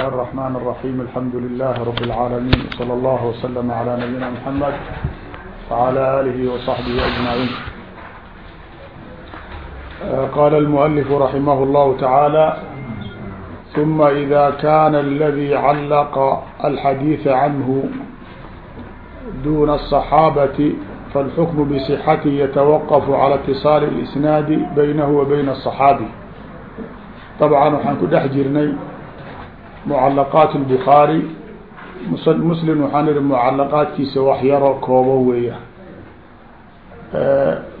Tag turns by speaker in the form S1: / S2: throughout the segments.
S1: الله الرحمن الرحيم الحمد لله رب العالمين صلى الله وسلم على نبينا محمد وعلى آله وصحبه أجمعين قال المؤلف رحمه الله تعالى ثم إذا كان الذي علق الحديث عنه دون الصحابة فالحكم بصحته يتوقف على اتصال الإسناد بينه وبين الصحاabي طبعا waxaan ku dhex mucalaqaat lbukhaari muslim waxaan ihi mucalaqaadkiisa wax yaroo kooban weeya.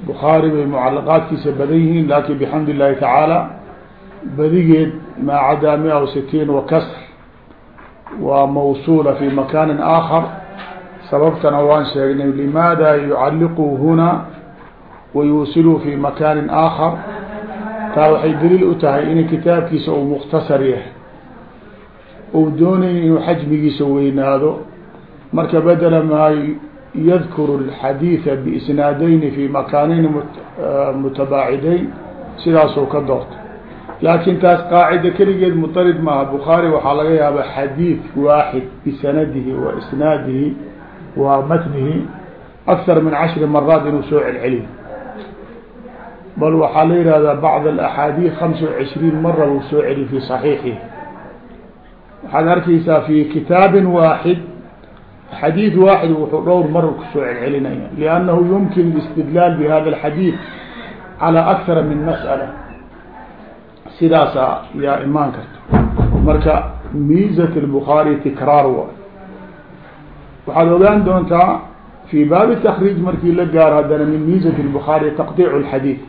S1: Bukhaari bay mucalaqaadkiisa badan yihiin laakin bixamd illahi tacaala badigeed maa cadaa mia و sitiin wa kasr waa mawsuula fi makaanin aakhar. Sababtana waan sheegnay limaada yucalliquu huna wa yuusiluu fi makaanin aakhar. Taa waxay daliil u tahay in kitaabkiisa uu mukhtasar yahay ou doonayn inuu xajmigiisa weynaado. Marka badela maa yadkuru alxadiida biisnaadayni fi makaanayn mutabaacidayn. Sidaasuu ka doortay laakiin taas qaacida keligeed muطarid maaha. Bukhaari waxaa laga yaaba xadiid waaxid bisanadihi wa isnaadihi wa matnihi akthar min cashri maraat inuu soo celceliyo. Bal waxaa la yihahdaa bacd axaadiid hamsa wa cishriin mara buu soo celiy fi صaxiixihi waxaad arkeysaa fi kitaabi waaxid xadiid waaxid wuxuu dhowr mar kusoo celcelinaya لأnnahu yumkin الاstidlaal bhada الxadiid calى akara min masأala sidaasa yaa imaan karta marka miizat الbخaarي tikraar waay waxaad ogaan doontaa fi baabi تkriij markii la gaaro haddana min miizat الbخaarي taqطic الxadiid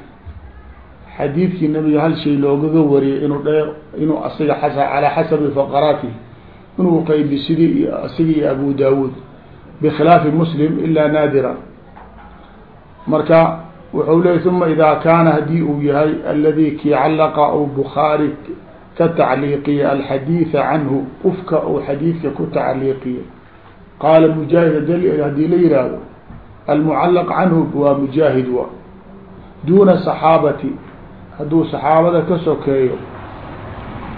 S1: xadiidkii nabiga hal shay loogaga wariyay inuu dheer inuu asiga calaa xasabi faqaraatihi inuu qaybi sidii asiga iyo abu daawuud bikhilaafi muslim ilaa naadira. Marka wuxuu leeyay uma idaa kaana haddii uu yahay aladi kii callaqa ou bukhaari ka tacliiqiya alxadiida canhu qufka uu xadiidka ku tacliiqiya qaala mujaahid haddii la yihaahdo almucallaq canhu waa mujaahid wa duuna saxaabati hadduu saxaabada ka sokeeyo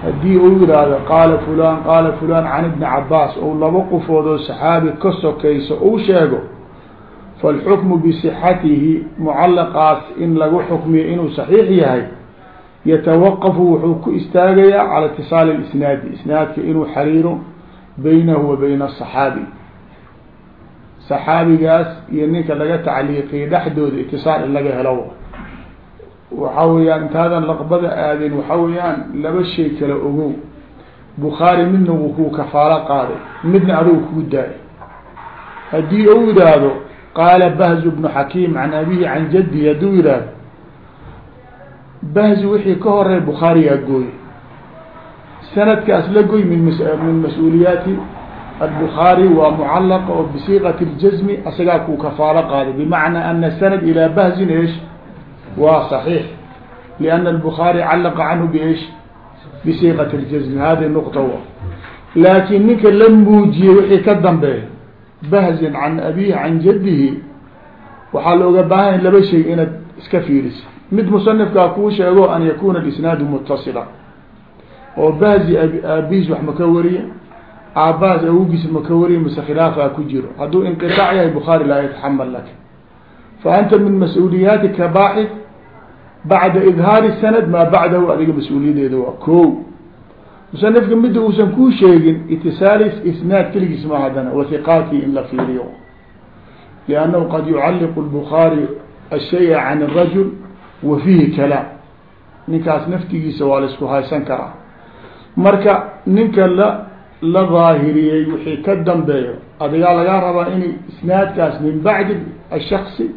S1: haddii uu yihahdo qaala fulan qaala fulan can ibni cabaas ou laba qofood oo saxaabi ka sokeyso uu sheego falxukmu bisixatihi mucallaqaas in lagu xukmiyo inuu saxiix yahay yatawaqafu wuxuu ku istaagayaa cala itisaali isnaadi isnaadka inuu xariiro baynahu wa bayna asaxaabi saxaabigaas iyo ninka laga tacliiqiyo dhexdooda itisaal in laga helo waxa weeyaan intaadan laqbada aadin waxa weeyaan laba shay kala ogow bukhaari midna wuu kuu kafaalo qaaday midna adigu kuu daayay haddii u yidhaahdo qaala bahzu bnu xakiim can abihi can jaddihi hadduu yidhaahdo bahzi wixii ka horey bukhaarigaa gooy sanadkaas la goy min min mas'uuliyaati albukhaari waa mucallaqa oo bisiiqati ljazmi asagaa kuu kafaalo qaaday. Bimacnaa ana sanad ilaa bahzin eesh waa صحيح لأن البخاarي cلق عnه بش بصيqة الجزم hadi نqطة w laakiin ninka la muujiyey wixii ka dambeeya bahzin can abihi can jadihi waxaa looga baahanya laba shay inaad iska fiiriso mid musanifkaa kuu sheego an yakuna isnaadu mutasila oo bahzi aabihiis wax maka wariye aabahaas awogiis maka wariye mase khilaafaa ku jiro hadduu inqiطاc yahay bukhaarي laa yataxamal lak faanta min mas-uuliyatika baaxid bacda idhaari sanad maa bacdahu adiga mas'uuliyadeeda waa ko musanifka midda uusan kuu sheegin itisaali isnaad keligiis ma hadana wathiqaati in la fiiriyo liannahu qad yucalliqu lbukhaari ashaya can rajul wa fiihi kalaam ninkaas naftigiisa waa la isku haysan karaa marka ninka la la daahiriyey wixii ka dambeeyo adigaa lagaa rabaa in isnaadkaas min bacdi ashaksi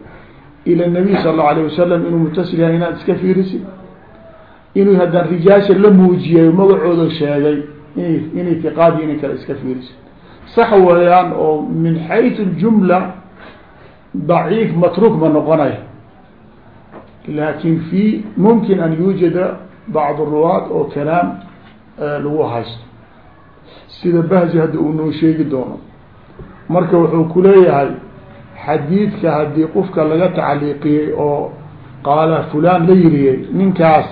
S1: ila nabiy sal allau alayh wasalam inuu mutasil yahay inaad iska fiirisid inuu haddaan rijaasha la muujiyay magacooda sheegay in inay tiqaadii inay kale iska fiirisid sax weeyaan oo min xaytu jumla daciif matruuk ma noqonaya laakin fi mumkin an yuujada bacd ruwaad oo kalaam lagu haysto sida bahzi hadda uu noo sheegi doono marka wuxuu ku xadiidka haddii qofka laga tacliiqiyey oo qaala fulan la yiriyey ninkaas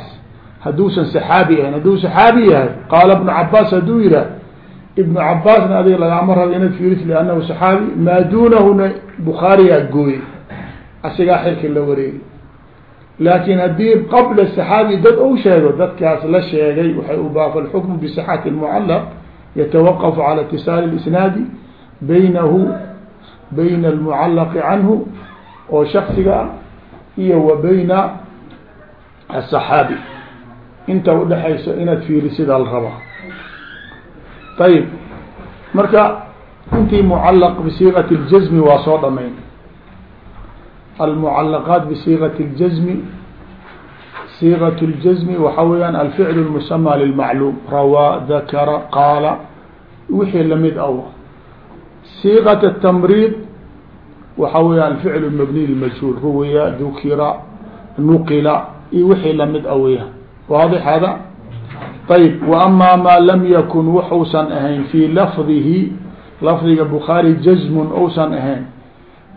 S1: hadduusan saxaabi ahayn hadduu saxaabi yahay qaala ibnu cabaas hadduu yihaah ibnu cabaasna adiga lagaama rabo inaad fiiris liannahu saxaabi maa duunahuna bukhaariyaa gooyey asigaa xilka la wareegay. Laakin haddii qabla saxaabi dad ou sheego dadkaas la sheegay waxay ubaafa alxukmu bisixati lmucalaq yatawaqafu cala itisaali lisnaadi baynahu bayna almucalaqi canhu oo shaksiga ah iyo wa bayna asaxaabi inta udhexayso inaad fiirisidaa la rabaa ayib marka intii mucalaq bisiiqati اljazmi waa soo dhamayn almucalaqaat bisiiqati اljazmi siiqat اljazmi waxa weeyaan alficl اlmusama lilmacluum rawaa dakara qaala wixii lamid aw siiqat الtamriid waxa weya alficl mabni lmajhuul ruwiya dukira nuqila iyo wixii lamid a weya waadix hada ayb وأma maa lam yakun wuxuusan ahayn fii lafdihi lafdiga bukhaari jazmun ousan ahayn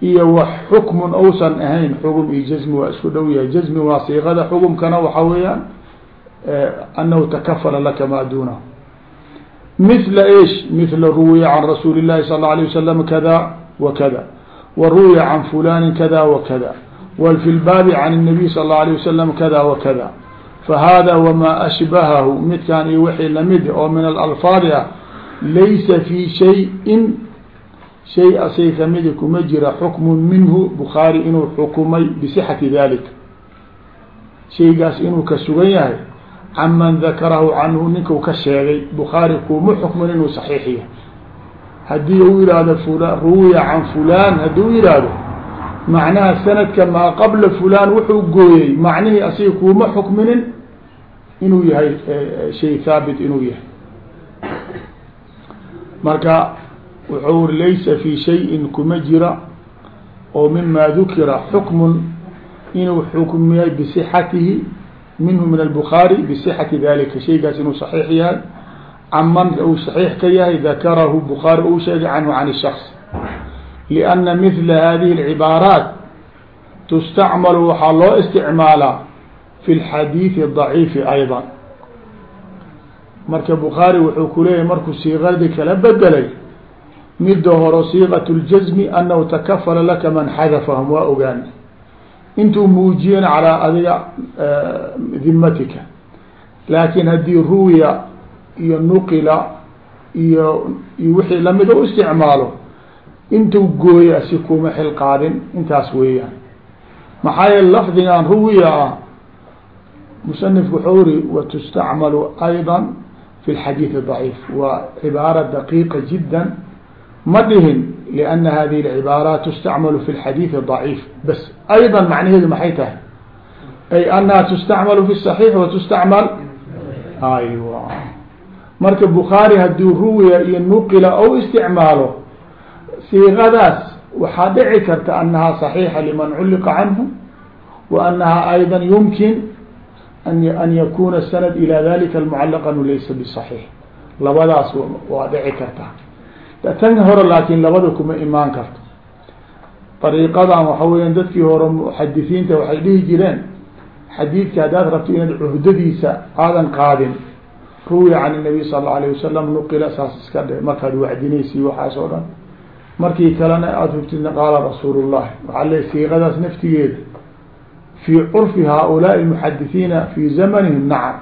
S1: iyo wax xukmun ousan ahayn xugum iyo jazmi waa isku dhow yahay jazmi waa siiqada xugumkana waxa weeyaan anahu takafala laka ma dunahu mila ish mila ruwiya can rasuuli الlahi sal اله عليه wasalam kada wa kada wa ruwiya can fulani kada wa kada w fi lbaabi can الnabiy sal اله عليه wasalam kada wa kada fahada wma ashbahahu midkan iyo wixii lamid oo min alalfaadi ah laysa fi shayin shay asay kamidi kuma jira xukmu minhu bukhaari inuu xukumay bisixati dalika shaygaas inuu ka sugan yahay can man dakarahu canhu ninkau ka sheegay bukhaari kuma xukmin inuu saxiix yahay haddii u yihahdo ruwiya can fulan hadduu yihahdo macnaha sanadka maa qabla fulan wuxuu gooyey macnihii asiga kuma xukminin inuu yahay shay haabit inuu yahay. Marka wuxuu uri laysa fi shayin kuma jira oo mima dukira xukmun inuu xukmiyay bisixatihi minhu min albukhaari bisixati dalika shaygaas inuu saxiix yahay caman uu saxiix ka yahay dakarahu bukhaari uu sheegay canhu can shaks lianna mila hadihi alcibaaraat tustacmalu waxaa loo isticmaalaa fi lxadiidi daciifi ayضa marka bukhaari wuxuu ku leeyahy markuu siiqadii kala bedelay midda horo siiqat ljazmi anahu takafala laka man xadafahum waa ogaan intuu muujiyena calaa adiga dimatika laakin haddii ruwiya iyo nuqila iyo iyo wixii lamida u isticmaalo intuu gooyaa si kuma xil qaadin intaas weeyaan. Maxaa yeele lafdigan ruwiya ah musanifku wuxuu uri watustacmalu ayda fi lxadiidi daciif. Waa cibaara daqiiqa jiddan. Ma dhihin liana hadihi lcibaaraat tustacmalu fi lxadiidi daciif. Bas ayda macnaheedu maxay tahay? Ay annaha tustacmalu fi saxiix watustacmal aywa marka bukhaari hadduu ruwiya iyo nuqila ou isticmaalo siiqadaas waxaa dhici karta annahaa saxiixa liman culliqa canhu wa annahaa ayda yumkin an yakuna sanad ilaa dalika mucallaqan laysa bisaxiix. Labadaas waa dhici karta. Tan hore laakiin labada kuma imaan karto. Dariiqadan waxa weeyaan dadkii hore muxadisiinta waxay dhihi jireen xadiidka haddaad rabto inaad cuhdadiisa aadan qaadin ruwiya can nabiy sal la alayh wasalam nuqila saas iska dhe markaad wacdinaysi waxaas oo dhan. Markii kalena aada hubtidna qaala rasuul llahi waxaa le siiqadaas naftigeeda fii curfi haaulaai muxadisiina fii zamanihim nacam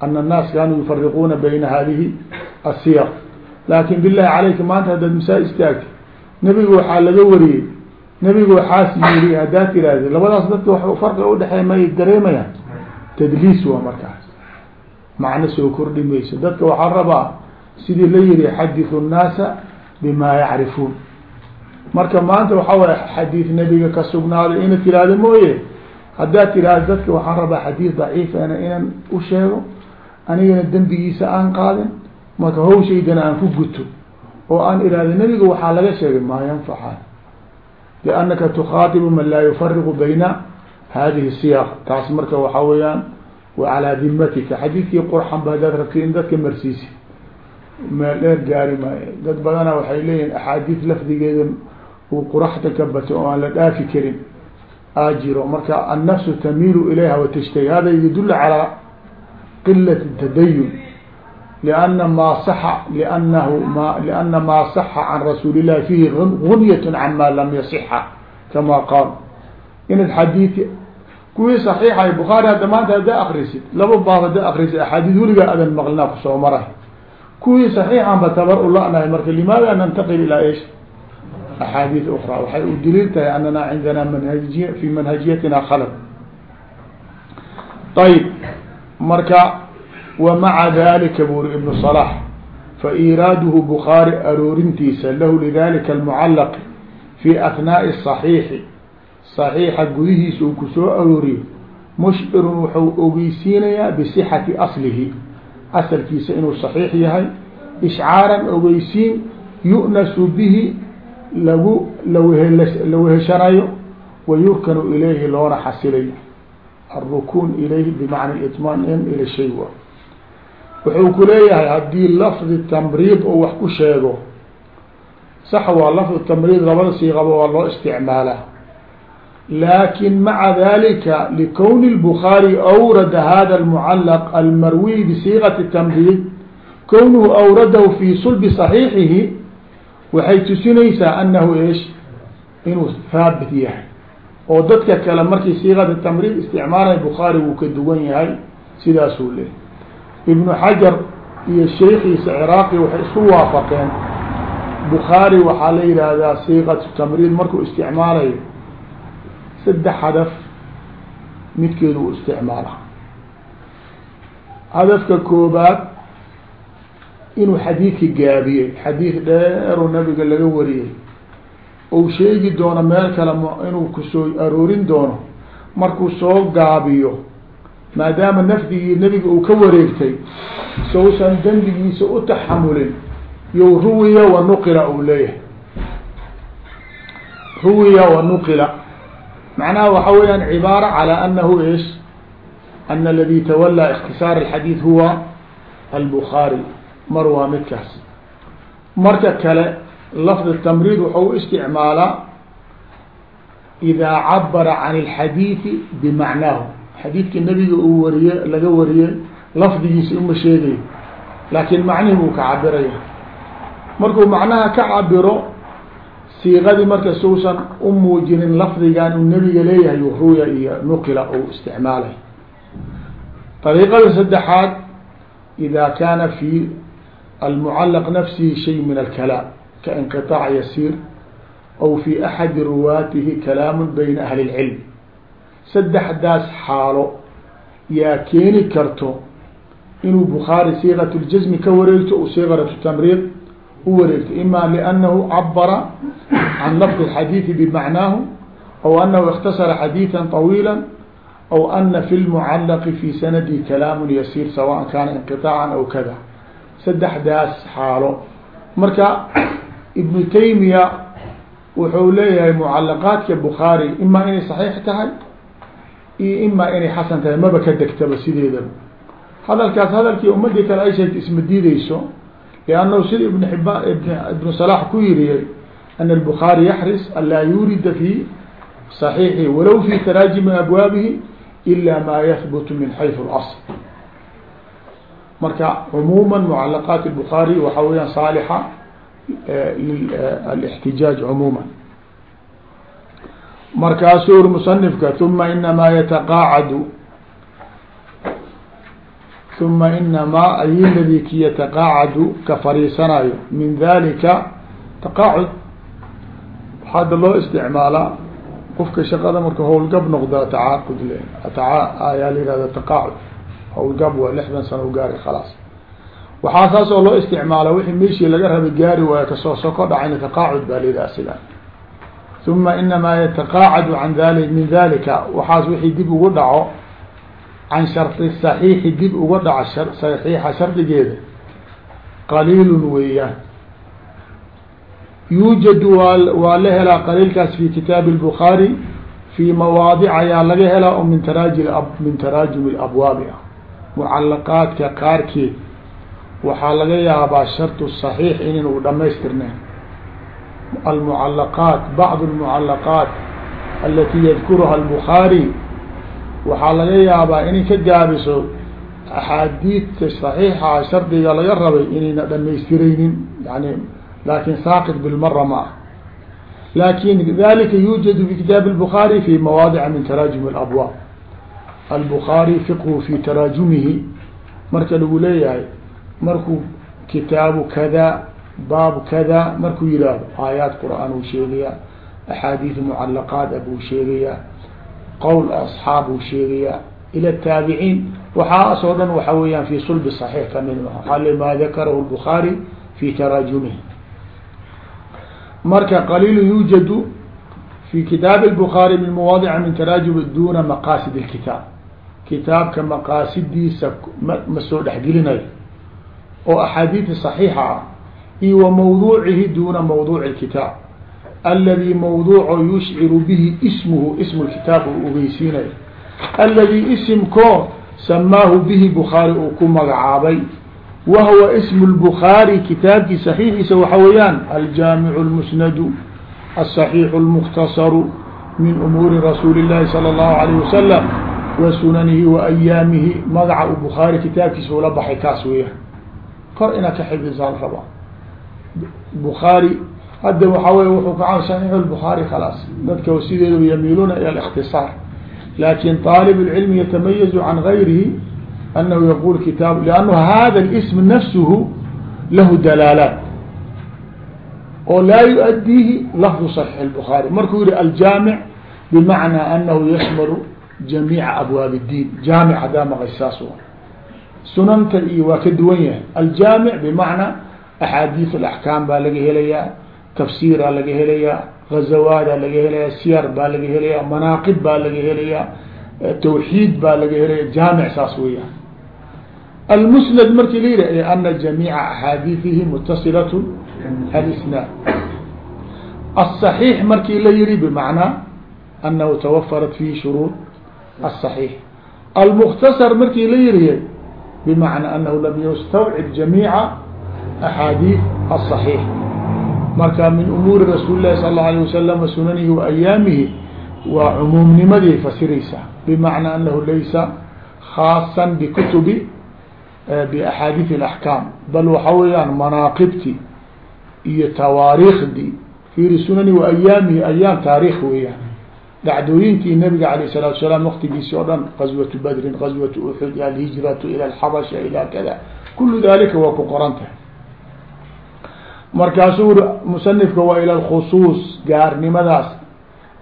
S1: ana annaas kaanuu yufariquuna bayna hadihi asiyar laakin billahi calayka maanta haddaad masaa istaagti nebigu waxaa laga wariyey. Nebigu waxaas yiri haddaad tiraahdi labadaas dadka wax farqiga udhexeeya may dareemayaan tadliis waa markaas macno soo kordhi mayso. Dadka waxaa rabaa sidii la yihi xadiu nnaasa bima yacrifuun. Marka maanta waxaa waay xadiid nebiga ka sugnaaday ina tiraahdo mooye haddaad tiraahdo dadka waxaan rabaa xadiid daciifana ah, inaan u sheego anigana dembigiisa aan qaadin marka hawshaydana aan ku guto oo aan ihahdo nebiga waxaa laga sheegay maa yanfaca liannaka tukhaatibu man laa yufariqu bayna hadihi siyaq taas marka waxaa weeyaan wa calaa dimatika xadiidkii qurxan ba hadaad rabti in dadka marsiisi meel dheer gaari maayo dad badana waxay leeyihiin axaadiis lafdigeeda uu quraxda ka batay oo aan la dhaafi karin aajiro marka annafsu tamiilu ilayha watashtagi hada yadula calaa qilati tadayun lianna maa saxa liannahu ma lianna maa saxa can rasuuli illahi fiihi gunyat can maa lam yasixa kama qaal inaad xadiid kuwii صaxiixa bukhaari hadda maanta haddaa akrisid laba baab haddaa akrisid axaadiid weligaa adan maqlinaa kusoo maray kuwii صaxiixan ba tabar u la-nahay marka limaada nantaqil ilaa ish axaadiid ukra waxay u daliil tahay anana cindana manhajiy fi manhajiyatina khalad ayb marka wmaca dalika buri ibnu صlaح fairaaduhu bukhaari aroorintiisa lahu lidalika اlmucalaq fi ahnaaءi الصaxiixi صaxiixa gudihiisa uu ku soo arooriyo mushcirun wuxuu ogeysiinayaa bisixati aslihi asalkiisa inuu saxiix yahay. Ishcaaran ogeysiin yu'nasu bihi lagu lawehela weheshanayo wa yurkanu ilayhi loona xasilayo. Alrukun ilayhi bimacna iطmaan-in ila shay wa. Wuxuu ku leeyahay haddii lafdi tamriid oo wax ku sheego sax waa lafdu tamriid labada siiqaba waa loo isticmaalaa laakin maca dalika likowni الbukhaari awrada hada اlmucalaq almarwiy bisiiqati tamriid kownuhu awradahu fi sulbi صaxiixihi waxay tusinaysaa anahu ish inuu haabit yahay oo dadka kale markii siiqata tamriid isticmaalay bukhaari wuu ka duwan yahay sidaasuu leeyahy ibnu xajar iyo sheikiisa ciraaqi waxay isku waafaqeen bukhaari waxaa la yihahdaa siiqatu tamriid markuu isticmaalayo saddex hadaf midkeedu u isticmaala hadafka koobaad inuu xadiidka gaabiyey xadiid dheeroo nabiga laga wariyey ou sheegi doono meel kale inuu ku soo aroorin doono markuu soo gaabiyo maadaama nafdigii nebiga uu ka wareegtay sousan dembigiisa u taxamulin yo ruwiya wa nuqila uu leeyahay. Ruwiya wa nuqila macnaha waxa weeyaan cibaara calى anahu ish ana aladi tawalaa اktisaar الxadiid huwa albukhaari mar waa midkaas marka kale lafd tamriid wuxuu u isticmaalaa idaa cabara can اlxadiidi bimacnaahu xadiidka nebiga uu wariye laga wariyey lafdigiisa uma sheegayo laakiin macnihi buu ka cabiraya markuu macnaha ka cabiro siiqadii marka suusan u muujinin lafdigan uu nebiga leeyahay ruya iyo nuqila ou isticmaalay. Dariiqada saddexaad ida kaana fi almucalaq nafsihi shay min alkalaam kainqiطaac yasiir aw fi axadi ruwaatihi kalaamu bayna ahli اlcilm saddexdaas xaalo yaa keeni karto inuu bukhaari siiqat ljasmi ka wareegto u siiqat tamriid u wareegto ima liannahu cabara can lafdi اxadiidi bimacnaahu aw anahu اktasara xadiiثa طawiila aw ana fi lmucalaqi fi sanadi kalaamu yasiir sawaء kaana inqiطaaca aw kada saddexdaas xaalo marka ibnu taymiya wuxuu leeyahay mucalaqaadka bukhaari ima inay صaxiix tahay iyo imaa inay xasan tahay maba ka degtaba sideedaba hadalkaas hadalkii ummadii kale ay sheegta isma diideyso liannahu sida ibn xibaan ibnu salax ku yiriyay ana albukhaari yaxris an laa yurida fi صaxiixi walow fi taraajimi abwaabihi ila ma yahbutu min xayثu اlasl marka cumuuma mucalaqaat الbukhaari waxa weyaan saalixa lاxtijaaj cumuuma markaasuu uri musanifka uma inamaa yataqaacadu uma inamaa ay ladii ki yataqaacadu ka fariisanayo min dalika taqaacud waxaada loo isticmaalaa qofka shaqada marka howlgab noqda tacaaqud le ayaa la yihahda taqaacud howlgab waa lixdan sano gaari khalaas waxaa saas oo loo isticmaala wixii meeshii laga rabay gaari waayo ka soo soko dhacayna taqaacud baa la yidhaha sida uma inamaa yataqaacadu an dali min dalika waxaas wixii dib ugu dhaco can shardi saxiixi dib uga dhaca saxiixa shardigeeda qaliilun weeyaan yuujadu waa waa la helaa qaliilkaas fi kitaabi اlbukhaari fii mawaadic ayaa laga helaa oo min taraajim min taraajumi labwaabi ah mucalaqaadka qaarkeed waxaa laga yaabaa shardu saxiix inaynu dhamaystirnayn almucalaqaat bacd اlmucalaqaat alati yadkuruha albukhaari waxaa laga yaabaa inay ka gaabiso axaadiidta صaxiixa shardiga laga rabay inayna dhamaystiraynin yani lakin saaqط bilmara ma ah lakin dalika yuujad fi kitaab الbخarي fi mawaadiع min taraajum الabwaab albخarي fiqhu fi taraajumihi marka lagu leeyahay markuu kitaabu kada baab kada markuu yihahdo aayaat qur'aan uu sheegayaa axaadiid mucalaqaad a buu sheegayaa qowl asxaab uu sheegayaa ila taabiciin waxaas oo dhan waxa weeyaan fi sulbi صaxiix kamid maha ale ma dakarahu الbخaarي fi taraajumihi marka qaliilu yuujadu fi kitaabi الbخaarي min mawaadica min taraajum duna maqaasid الkitaab kitaabka maqaasidiisa ma ma soo dhexgelinayo oo axaadiida صaxiixa ah iyo wa mawduucihi duna mawduuci الkitaab aladi mawduuco yushciru bihi ismuhu ismu kitaab uu ogeysiinayo aladi isimko samaahu bihi bukhaari uu ku magacaabay wa huwa ismu lbukhaari kitaabkii saxiixiisa waxa weeyaan aljaamicu اlmusnadu aلصaxiixu اlmukhtasaru min umuuri rasuuli اllahi salى اllahu alayh wasalam wa sunanihi wa ayaamihi magaca u bukhaari kitaabkiisa ula baxay kaas weeyaan kor inaad ka xifdisaan rabaa bukhaari hadda waxaa wey wuxuu ka can saxiix lbukhaari khalaas dadka sideedu yamiiluuna ila اlاkhtisaar lakin طaalib اlcilmi yatamayazu can gayrihi anahu yaqul kitaab lannu hada اlism nafsuhu lahu dalaalaat oo laa yuadiihi lafdu صaxiix الbukhaari markuu yihi aljaamic bimacnaa anahu yashmalu jamiica abwaab الdiin jaamic hadaa maqay saas sunanta iyo waa ka duwan yahay aljaamic bimacnaa axaadiis اlaxkaam baa laga helayaa tafsiiraa laga helayaa gazawaadaa laga helayaa siyar baa laga helayaa manaaqib baa laga helayaa tawxiid baa laga helaya jaamic saas weeyaan almusnad markii la yihi ana jamiica axaadiiثihi mutasilat alisnaad aلصaxiix markii la yihi bmacnaa anahu tawafarat fihi shuruud aلصaxiix almuktasar markii la yihi bmacnaa anahu lam yastawcib jamiica axaadiiث aلصaxiix marka min umuuri rasuuli lahi sal اlه alيه wasalam wa sunanihi wa ayaamihi waa cumuumnimadii fasiraysaa bimacnaa anahu laysa khaasan bikutubi baxaadiث اlaxkaam bal waxa weeyaan manaaqibti iyo tawaariikhdii fiiri sunani wa ayaamihi ayaam taariikh weeyaan dhacdooyinkii nabiga alayه الsalatu salaam waktigiisi o dhan gazwatu badrin gazwatu uxud alhijratu ila alxabasha ila kada kulu dalika waa ku qoran tahay markaasuu uri musanifka waa ila lkhusuus gaarnimadaas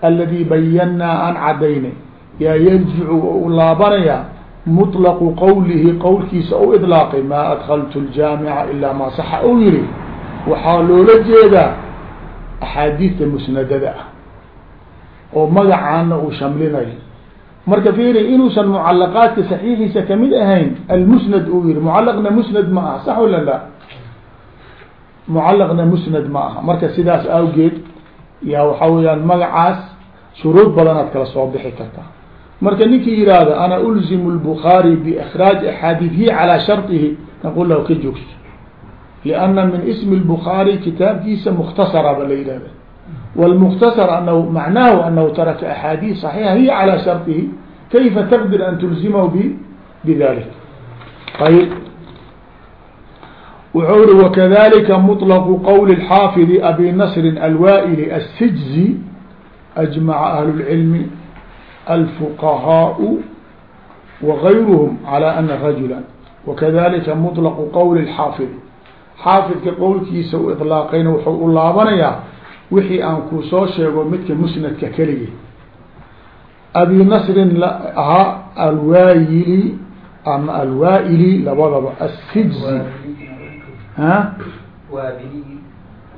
S1: aladi bayannaa aan cadaynay yaa yarjicu u laabanayaa muطlaqu qowlihi qowlkiisa u idlaaqay maa adkaltu ljaamica ilaa maa saxa ou yihi waxaa loola jeedaa axaadiidta musnadada ah oo magacaana uu shamlinayo. Marka fiiri inuusan mucalaqaadka saxiixiisa ka mid ahayn almusnad uu yihi mucalaqna musnad ma aha sax wala la mucalaqna musnad ma aha marka sidaas awgeed yaa waxaa weyaan magacaas shuruud badanaad kala soo bixi kartaa marka ninkii yihahdo ana ulzimu lbukhaari biikraaj axaadiiثihi calaa sharطihi naqul lahu ka joogso lianna min ismi lbukhaari kitaabkiisa mukhtasara ba la yihahda wاlmuktasar anahu macnaahu anahu taraka axaadiis صaxiixa hiya calaa sharطihi kayfa taqdir an tulzimahu b bidalik ayb wuxuu uri wkadalika muطlqu qowl الxaafid abi nasri alwaa'ili الsijzi ajmaca ahlu اlcilmi alfuqahaaء wagayruhm calى ana rajula wakadalika muطlqu qowl اxaafid xaafidka qowlkiisa u iطlaaqayna wuxuu u laabanayaa wixii aan ku soo sheego midka musnadka keligii abi nasrin ahaa alwaayili ama alwaa'ili labadaba asijzi ha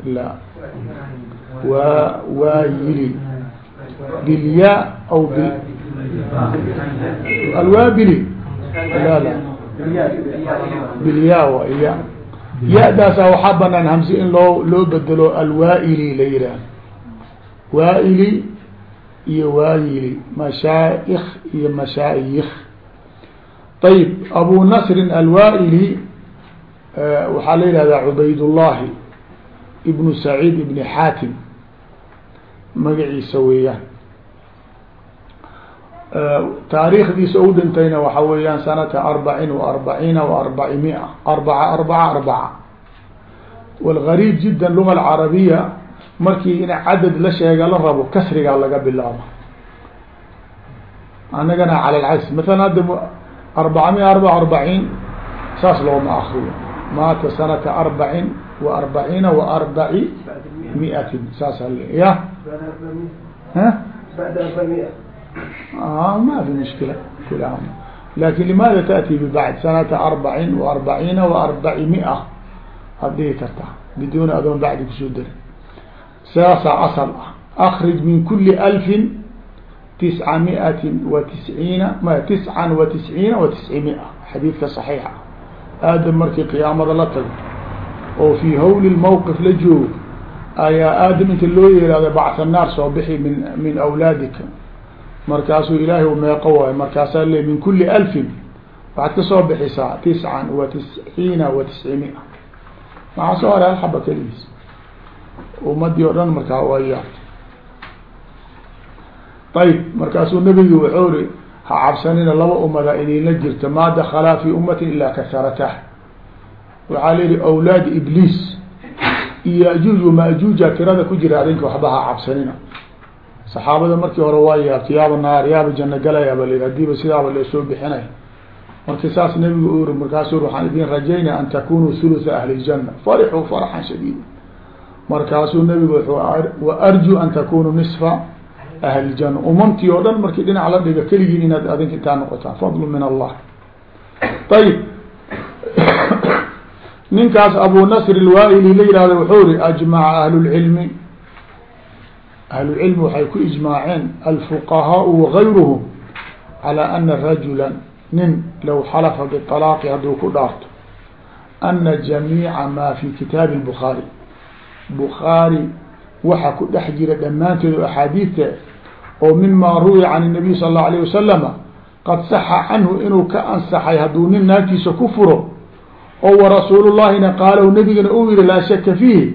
S1: la. Wa waayili bilya aw b alwaabili la la. Bilya wa ya. Ya-daasa waxaa banaan hamsi in loo loo bedelo alwaa'ili la yihah waaili iyo waayili mashaaikh iyo mashaayikh. Ayb abu nasrin alwaa'ili waxaa la yihahdaa cubaydullahi ibnu saciid ibni xaatim magaciisa weeyaan. Taariikhdiisa u dhintayna waxa weeyaan sanata arbacin wa arbaciina wa arbacimia arbaca arbaca arbaca. Walgariib jiddan luga alcarabiya markii in cadad la sheega la rabo kasrigaa laga bilaabo anagana cala alcas maala hadda arbacamia arbaca arbaciin saas looma akriyo maata sanata arbacin wa arbaciina wa arbaci miatin saas ya ma fi mushkila kul am laakiin limaada taأti bbacd sanata arbacin wa arbaciina wa arbaci mia ad dhihi kartaa biduuni adoon bacdi ku soo darin saasaa asal ah akrij min kuli alfin tisca miati wa tisciina tiscan wa tisciina wa tisci mia xadiidka صaxiixa aadam markii qiyaamada la tago oo fii hawli mawqif la joogo ayaa aadam inta loo yeeraado bacsa naar soo bixi min min awlaadika. Markaasuu ilaahay meeqo waayo markaasaa le min kuli alfin. Waxaad ka soo bixisaa tiscan wa tisciina wa tisci mia maxaa soo haray hal xaba keligiis? Ummadii o dhan markaa waa yaartay ayb markaasuu nabigu wuxuu ri ha cabsanina laba umada idinla jirta maa dakalaa fi ummatin ilaa kasaratah waxaa la yihi awlaad ibliis iyo yajuuj wamaajuuja tirada ku jira adinka waxba ha cabsanina. Saxaabada markii hore waa yaabtay yaaba naar yaaba janno galayaaba la hadiiba sidaaba la soo bixinay. Markii saas nabigu u iri markaasu waxaan idin rajaynaya an takunuu hulutha ahli ljanna farixuu farxan shadiida markaasuu nabigu wa arju an takunuu nisfa ahljana umantii oo dhan markii dhinac la dhiga keligii inaad adinka intaa noqotaan fadlu min allah ayib ninkaas abu nasr ilwaaili la yihahdo wuxuu ri ajmaca ahlulcilmi ahlulcilmi waxay ku ijmaaceen alfuqahaau wagayruhum calaa ana rajula nin low xalafa bialaaqi hadduu ku dhaarto ana jamiica maa fi kitaabi lbukhaari bukhaari waxa ku dhex jira dhammaanteed o axaadiidta oo mima ruwiya can الnabiy sal اlه alيه wasalama qad saxa canhu inuu ka ansaxay hadduu nin naagtiisa ku furo oo warasuul llahina qaalow nabigana uu yihi laa shaka fiihi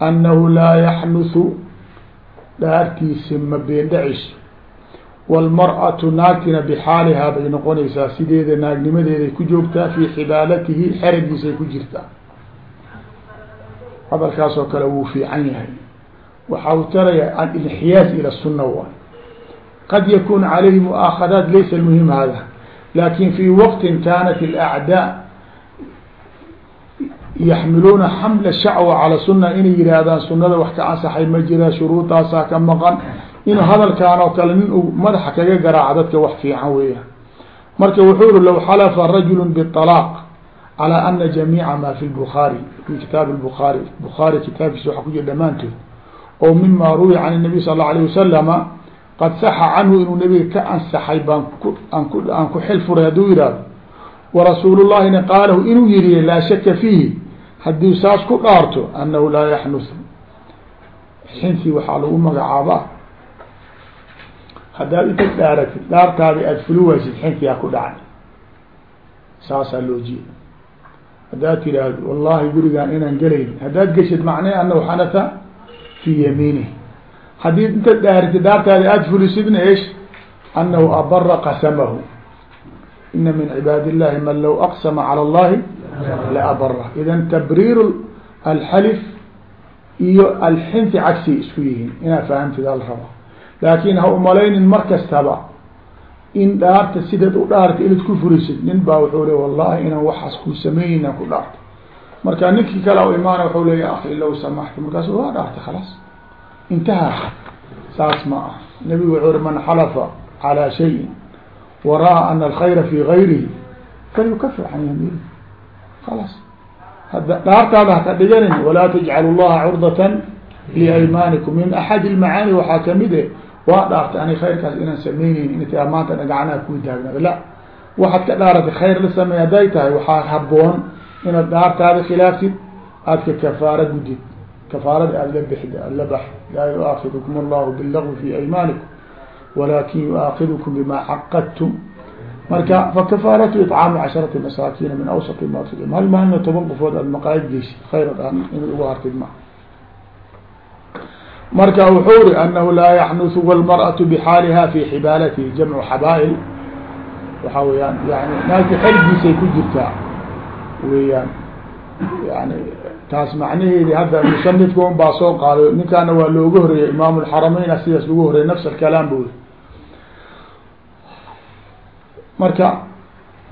S1: annahu laa yaxnusu dhaartiisa ma beendhacayso wاlmarأatu naagtina bixaalihaa bay noqonaysaa sideeda naagnimadeeday ku joogtaa fii xibaalatihi xeragiisay ku jirtaa hadalkaas oo kale wuu fiican yahay waxa u taraya alinxiyaas ilى الsuna waay qad yakun calayhi muaakhadaat laysa muhim hada lakin fi waqti kanat اlأcdaa yaxmiluuna xamla shacwa calى suna inay yihaahdaan sunada wax ka ansaxay ma jira shuruudaasaa ka maqan inuu hadalkaan oo kale nin uu madaxa kaga garaaca dadka wax fiican weeyaan marka wuxuu uri low xalafa rajulu bطalaaq calى ana jamiica ma fi bukaari fi kitaab bukaari bukaari kitaabkiisa waxa ku jira dhammaantood oo mima ruwiya can الnabiy sal اlه alيه wasalama qad saxa canhu inuu nabiga ka ansaxay baan aan ku xil furay hadduu yihahdo warasuul llahina qaalahu inuu yiriye laa shaka fiihi haddii saas ku dhaarto annahu laa yaxnusu xinsi waxaa lagu magacaabaa. Haddaad inta dhaaratid dhaartaadi aada fuli waysid xinsiyaa ku dhacay. Saasaa loo jeeda haddaad tidhaahdo wallahi gurigaan inaan gelayn haddaad geshid macnee anahu xanata fii yamiinih haddii inta dhaaratid dhaartaadi aada fulisidna esh annahu abara qasamahu. Ina min cibaad illahi man low aqsama calى اllahi la abara idan tabriir alxalif iyo alxinfi cagsiay isku yihiin. Inaad fahamtid al raba laakin ha umalaynin mar kastaba. In dhaarta sidaad u dhaarta inaad ku furisid nin baa wuxuu le wallahi inaan waxaas ku sameynayna ku dhaarta marka ninkii kale imaana wuxuu leya akhi low samaxta markaas waa dhaartay khalaas intahaa saas ma ah nabigu wuxuu uri man xalafa calى shayin wara'a ana alkhayra fi gayrihi falyukafir can yamiini khalaas hadda dhaartaada haka dhiganin walaa tajcalu llaha curdatan liaymaanikum min axad ilmacaani waxaa ka mid e waa dhaartay ani khayrkaas inaan sameyneyni inta maanta dhagacnaha kuu taagnaada la waxaad ka dhaaratay khayr la sameey hadday tahay waxaa haboon inaad dhaartaada khilaaftid aad ka kafaara laa yuaakidkum allahu bilagwi fi aymanikum walakin yuaakidkum bima caqadtum marka fakafaaratu itcaamu casharati masaakiina min awsaqi ma tuim hal maalina toban qofood aada maqaayad geysid khayrad aan inad uga hartid maa marka wuxuu ri anahu laa yaxnusu wlmarأaةu bxaaliha fi xibaalatihi jamcu xabaail waxaa weyaan yani naagta xergiisay ku jirtaa weyaan yani taas macnaheedi hadda musanifka un baa soo qaaday. Ninkaana waa looga horeeyey imaamu lxarameyn sidaas logu horeyey nafs alkalaam bu marka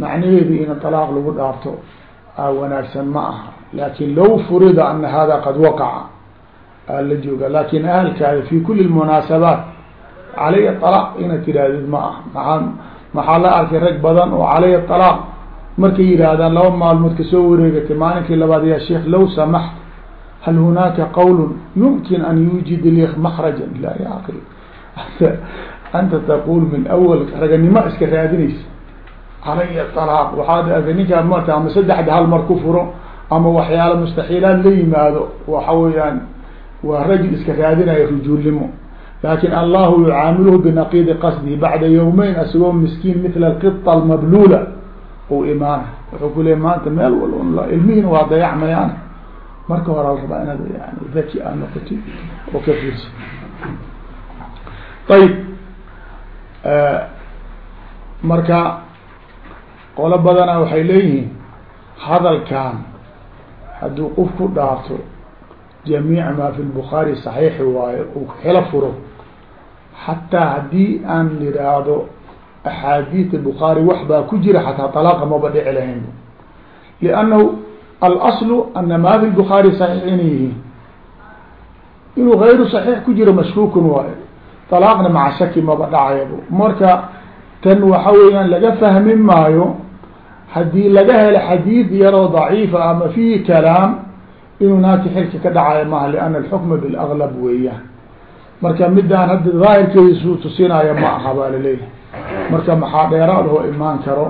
S1: macnaheedu in alaaq lagu dhaarto a wanaagsan ma aha. Lakin law furida ana hada qad waqaca aa la jooga laakiin ahalkaada fi kuli munaasabaat calay alaaq inaad tirahdid ma aha. Maaa maxaa la arkay rag badan oo calay alaaq markay yihaahdaan laba maalmood ka soo wareegatay maalinkii labaad ya sheikh low samaxt hal hunaaka qawl yumkin an yuujid li makraja la ya aki anta taqul min awal raganimo iska raadinaysa. Calaya طalaaq waxaad arka ninkaa marta ama saddexda hal mar ku furo ama waxyaala mustaxiilaad la yimaado waxa weeyaan waa rajul iska raadinaya rujuulnimo laakiin allahu yucaamilhu binaqidi qasdihi bacda yawmeyn asagoo miskiin mila alqita almablula u imaana wuxuu ku leey maanta meel wal ilmihiina waa dayacmayaan marka hore la rabaa inaad yani daki aa noqoti oo ka fiirsa ayib marka qolo badana waxay leeyihiin hadalkan hadduu qof ku dhaarto jamiic maa fi lbukhaari saxiixi waayo uu xelo furo. Xataa haddii aan nidhaahdo axaadiid bukhaari wax baa ku jira xataa talaaqa maba dhici lahayn liannahu alaslu ana maa fi lbukhaari saxiix inay yihiin inuu gayru saxiix ku jiro mashkuukun waayo talaaqna maca shaki maba dhacayabo marka tan waxa weeyaan laga fahmi maayo haddii laga helo xadiid yaroo daciifa ama fiihi kalaam inuu naagti xilka ka dhacayo maaha liana alxukma bilaglab weeyaan marka midaan hadda daahirkeediisuu tusinaayo ma aha baa la leeyahay marka maxaa dheeraad oo imaan karo?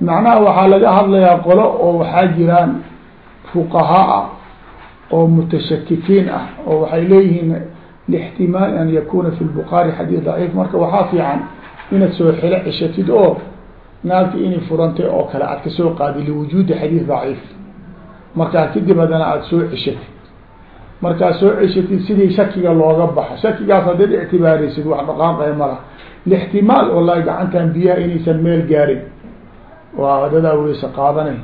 S1: Macnaha waxaa laga hadlayaa qolo oo waxaa jiraan fuqahaa ah oo mutashakikiin ah oo waxay leeyihiin lixtimaal an yakuna fi lbukhaari xadiid daciif. Marka waxaa fiican inaad soo xelo ceshatid oo naagta inay furantay oo kale aad ka soo qaadi liwujuudi xadiid daciif. Markaa kadib haddana aada soo ceshatid markaad soo ceshatid sidii shakiga looga baxo shakigaas haddaad ictibaaraysid wax dhaqaaqaya mala lixtimaal wallahi gacantan biyaha inaysan meel gaarin waa dadaa weyse qaadanay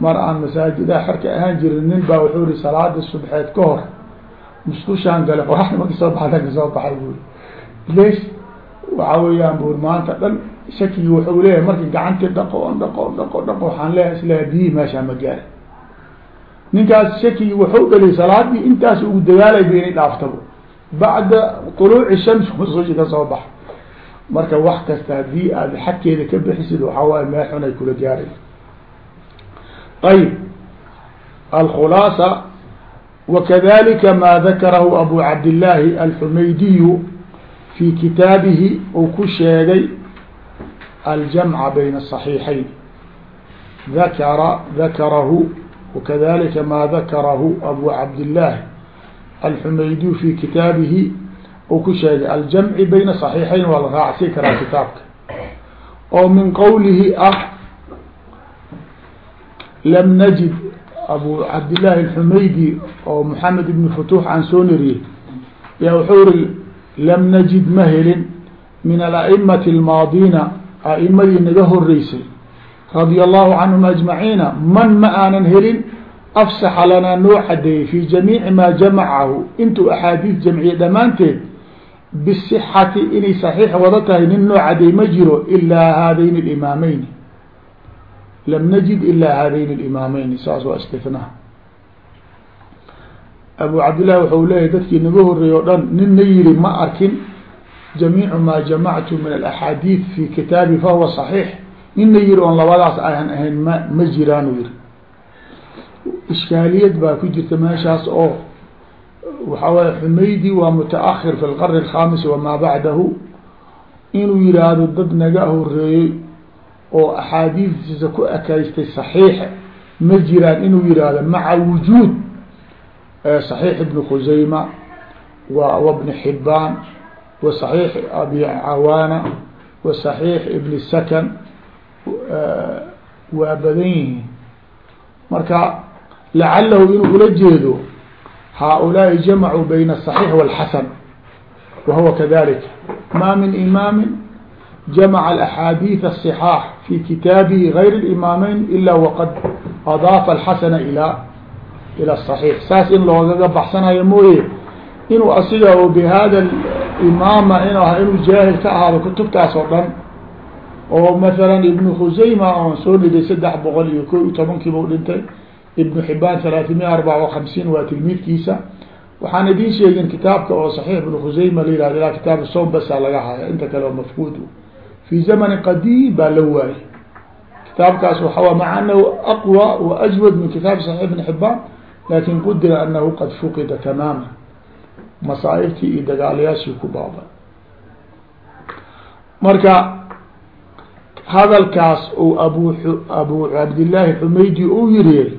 S1: mar aan masaajidaha xerka ahaan jirin nin baa wuxuu ri salaada subxeed ka hor musqushaan gale qoraxda marka soo baxda ka soo baxay buuri lesh waxa weeyaan buur maanta dhan shakigi wuxuu leeyahay marka gacantii dhaqo on dhaqo dhaqo dhaqo waxaan leeyahay is leeyahay biyihii meeshaa ma gaari ninkaas shakigi wuxuu dhaliyay salaadii intaas ugu dagaalay ba inay dhaaftabo bacda طuluuci shams musqushi ka soo baxa marka wax kasta haddii aad xagkeeda ka bixisid waxaa waaye meel xun ay kula gaaray ayb alkhulaasa wakadalika ma dakarahu abu cabdillaahi alxumaydiyu fi kitaabihi uu ku sheegay aljamca bayna asaxiixayn dakara dakarahu wakadalika ma dakarahu abu cabdillaah alxumaydiyu fi kitaabihi uu ku sheegay aljamci bayna صaxiixayn waa la raacsi karaa kitaabka. Oo min qowlihi ah lam najid. Abu cabdillaahi alxumaydi oo moxamed ibn futuux aan soo nariyey yaa wuxuu ri lam najid ma helin min alaimati almaadiina aimadii naga horeysay radia allahu canhum ajmaciina man ma aanan helin afsaxa lanaa noo cadeeyey fi jamiici maa jamacahu intuu axaadiis jamciye dhammaanteed bisixati inay saxiix wada tahay nin noo cadeey ma jiro ilaa haadayn alimaameyni lam najid ilaa haadayn alimaameyni saas waa istinaa abu cabdillahi waxau leeyahy dadkii naga horeeyey o dhan nin na yiri ma arkin jamiicu maa jamactu min alaxaadiid fi kitaabi fahuwa صaxiix nin na yiri oon labadaas aan ahayn ma ma jiraanu yiri ishkaaliyad baa ku jirta meeshaas oo waxaa waay xumaydi waa mutaahir fi lqarn alkhaamis wamaa bacdahu inuu yihaahdo dad naga horeeyey oo axaadiistiisa ku ekaystay saxiixa ma jiraan inuu yihaahdo maca wujuud saxiix ibni khusayma wa wa bni xibbaan wa saxiix abi cawaana wa saxiix ibni sakan waa badan yihiin. Marka lacalahu inuu ula jeedo haaؤulaaءi jamacuu bayna الصaحيiح والxasan wahuwa kadalik ma min imaami jamaca الأxaadiiث الصحاح fi kitaabihi غayr الإimaameyn ila waqad adaafa الxasana ilى ilى الصaحيiح saas in loogaga baxsanayo mooye inuu asiga o bhada imaama in inuu jaahil ka ahaado kutubtaas oo dhan oo maala ibnu khusayma oon soo dhiday saddex boqol iyo ko iyo tobankiiba u dhintay ibnu xibaan talaatimiya arbaca hamsiin waa tilmiidkiisa. Waxaan idin sheegin kitaabka oo saxiix ibnu khusayma la yihahdo ilaa kitaab soom basa laga haya inta kale oo mafquud. Fi zamani qadiim baa la waayay. Kitaabkaas waxawa maca anahu aqwى wa min kitaab saxiix ibn xibaan laakiin qudira anahu qad fuqida tamaama. Masaaibtii iyo dagaalayaashii ku baaba marka hadalkaas uu abu abu cabdillaahi xumaydi uu yiri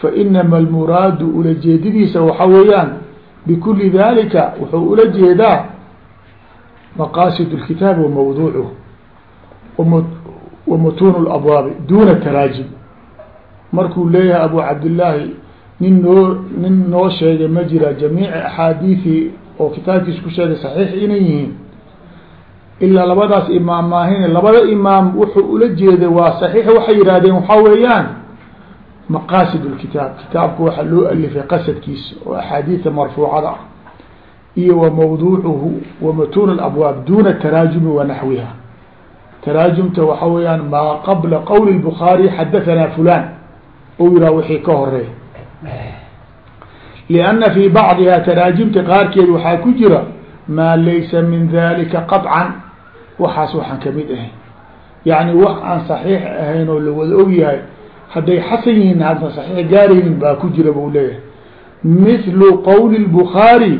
S1: fainama almuraadu ulajeedadiisa waxa weeyaan bikuli dalika wuxuu ula jeedaa maqasid اlkitaab wa mawduucuh wa mutun labwaabi duna taraajim markuu leeyahay abu cabdillaahi nin noo nin noo sheegay ma jira jamiici axaadiiثi oo kitaabkiisa ku sheegay saxiix inay yihiin ilaa labadaas imaam maahin labada imaam wuxuu ula jeeday waa saxiix waxay yidhahdeen waxaa maqaasid اlkitaab kitaabka waxaa loo alifay qasadkiisa oo axaadiida marfuucada ah iyo wa mawduucuhu wa matun اabwaab duna taraajumi wa naxwiha taraajumta waxa weeyaan maa qabla qowl الbukhaari xadahanaa fulan ou yihah wixii ka horeey لأna fي bacdiha taraajimta qaarkeed waxaa ku jira maa laysa min dalika qaطcan waxaas waxaan kamid ahayn yani wax aan صaxiix ahayn oo lawada og yahay hadday xasan yihiin hadda صaxiix gaaraynin baa ku jira bu leeyahay mثlu qowl الbخaarي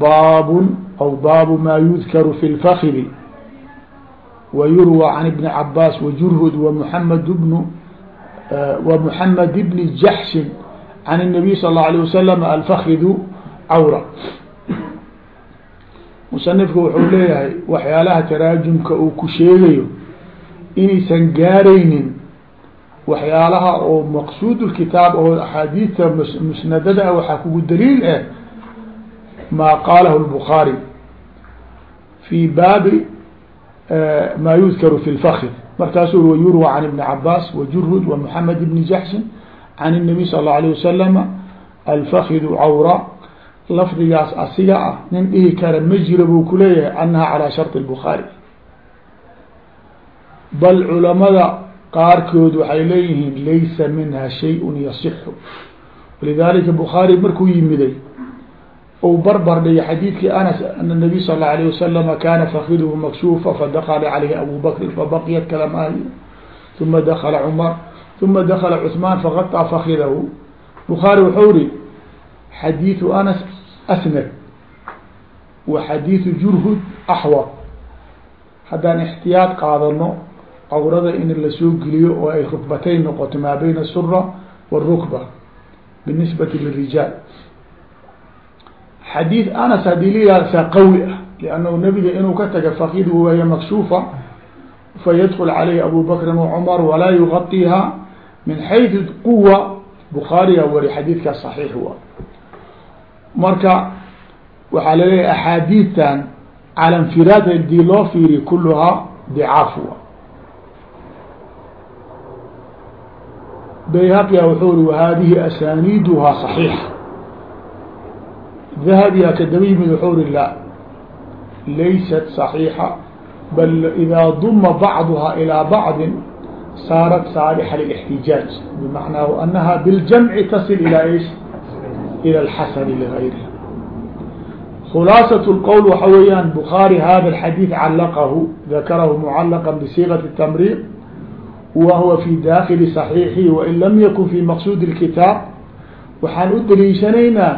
S1: baab aw baabu ma yudkaru fi اlfkdi وyurwى can iبn cabaas wjurhud ومحamed bn ومحamed bn jaxshin can النabiy sal الlه عليه wasalam alfkidu cawra musanifku wuxuu leeyahay waxyaalaha taraajumka uu ku sheegayo inaysan gaaraynin waxyaalaha oo maqsuud kitaab oo axaadiidta musnadada ah waxaa kugu daliil ah maa qaalahu الbخaarي fi baabi ma yudkaru fi اlfkd markaasuu wayurwى can ibni cabaas wajurhud ومحamed bni jaxshin can الnabiy sal اlه alيه wasalama alfakidu cawra lafdigaas asiga ah nin dhihi kara ma jiro buu kuleeyahay anaha calى sharط الbخaarي bal culamada qaarkood waxay leeyihiin laysa minha shay-un yasixu walidaalika bukhaari markuu yimiday ou barbar dhigay xadiidkii anas ana nabiy sal allau alayh wasalama kaana fakiduhu makshuufa fadakala calayhi abu bakrin fabaqiyat kalam ahli uma dakala cumar uma dakala cuثmaan faqaطa fakidahu bukhaari wuxuu ri xadiidu anas asnad wa xadiidu jurhud axwar haddaan ixtiyaad qaadano cawrada in lasoo geliyo oo ay rukbatayn noqoto maa bayna الsura wالrukba binisbati lirijaal xadiiث anas hadii layihahsa qawi ah lannahu nabiga inuu ka taga fakid wahiya makshufa fayadkl calayhi abu bakri wcmar walaa yuغaطiha min xayثu quwa bukhaariga wari xadiidkaas صaxiix wa marka waxaa laleeyahy axaadiidtan cala infiraad hadii loo fiiriy kuluhaa dicaaf wa bayhaqiya wuxuu ri wahadihi asaniiduhaa صaxiixa dahabiya kadaba yimid wuxuu ri la laysat صaxiixa bal idaa duma bacduha ilىa bacdi saarat saalixa lلاxtijaaj bmacnaa anaha biاljamci tasil ilى ish ilى اlxasani ligayriha khulaasaة اlqowl waxa weeyaan bukhaari hada اxadiiث calaqahu dakarahu mucalaqa bsiigaة الtamriiq wa huwa fi dakili صaxiixihi wain lam yakun fi maqsuud اlkitaab waxaan u daliishanaynaa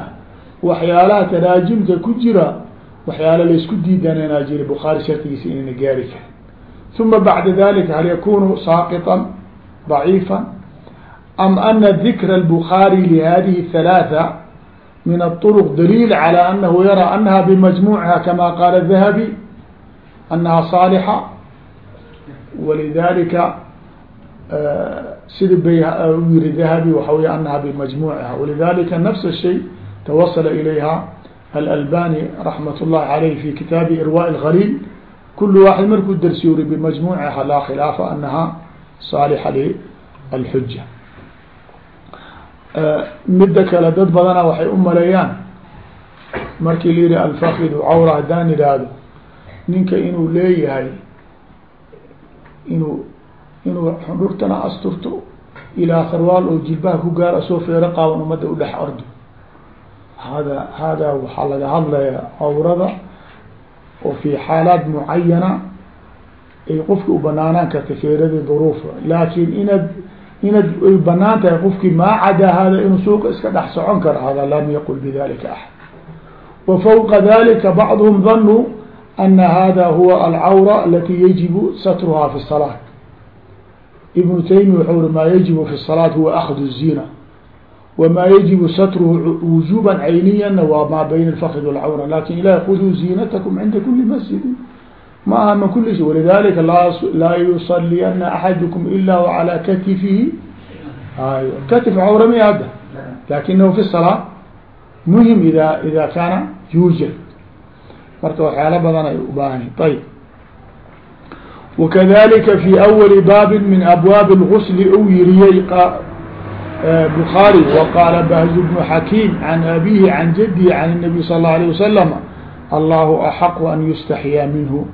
S1: waxyaalaha taraajimka ku jira waxyaala laysku diidananaa jira bukhaari shartigiisa inayna gaari karin ثuma baعda dalika hal yakunu saaqiطa ضaciifa am ana dikra الbخaarي lihadihi الثaلaaثة min الطرق daliil calى anahu yarى anaha bmajmuعha kama qaala الذahabi anaha صاalixa walidalika sida bay yiri dahabi waxa wey anaha bmajmuعha walidalika nafس الshay twasla ilayha alalbani raxmat اllahi aleyh fi kitaabi irwaa اlgaliil kul waaxid markuu darsiuri bimajmuuciha laa khilaafa anaha saalixa lilxuja midda kale dad badana waxay u maleeyaan markii la yihi alfakidu cawra haddaan idhaahdo ninka inuu leeyahay inuu inuu xundhurtana asturto ilaa sarwaal oo jilbaha ku gaara soo feero qaawan ummadda u dhex ordo. Hada hada waxaa laga hadlayaa awrada oo fii xaalaad mucayana ay qofki u banaanaan karta feeradii duruufa. Laakiin inaad inaad ay bannaan tahay qofkii maa cadaa hada inuu suuqa iska dhex socon karo hada lam yaqul bidalika axad. Wa dalika bacduhum danuu ana hada huwa alcawra alati yajibu satruhaa fi salaa ibnu taymiya wuxuu uri maa yajibu fi salaat huwa akhdu zina wamaa yajibu satruhu wujuban cayniyanna waa maa bayna alfakd walcawra laakiin ilah khuduu ziinatakum cinda kuli masjidin ma aha min kuli shay walidalika laa yusaliyana axadukum ila wacalaa katifihi. Katif cawra mi hadda lakinahu fi salaa muhiim ida ida kaana yuujad. Marka waxyaala badan ay u baahan ayb wakadalika fi awali baabi min abwaabi اlgusl u yiriyey bخاري وqاaل بهز بن حكيم عن أbيه عن جده عن النبي صلى الله عليه وسلم الله أحق أن يستحyا منه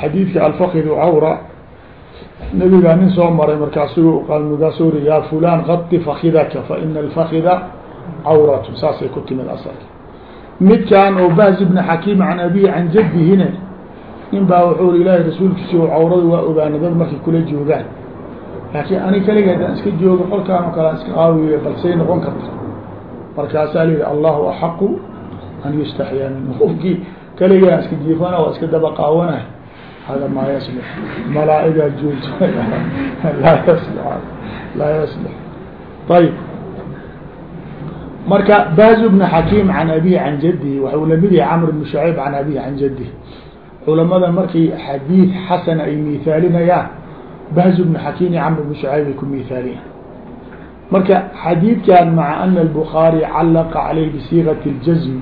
S1: xadيiثka الفkd cwرة نبgaa nin soo maray markaas mkaas ri ya فulan غطi فkdka فإن الفkda cwرة saasay ku timid aslka midkan oo بهز بن حكيم عن أbيه عن جدهina nin baa wxuu ilahy rasuulkiisi cawrada waa ogaana dad markay kula joogaan. Laakiin ani kaliga haddaan iska joogo qolkaan oo kale iska qaawiye balsay noqon karta markaasaa la yihi allahu axaqu an yustaxyaa minhu. Qofkii kaligaa iska jiifana waa iska daba qaawanay hada maa yaslix. Malaa'igaa joogto. Laa yaslix. Laa yaslix. Ayib marka bazu bna xakiim can abihi can jadihi waxau la mid yahay camr bn shacayb can abihi can jadihi culamada markay xadiid xasan ay miithaalinayaan bahz bn xakiim iyo camr bn shacayb ay ku mihaaliyan marka xadiidkan maca ana الbخaarي callaqa caleyh bisiigaة اljazm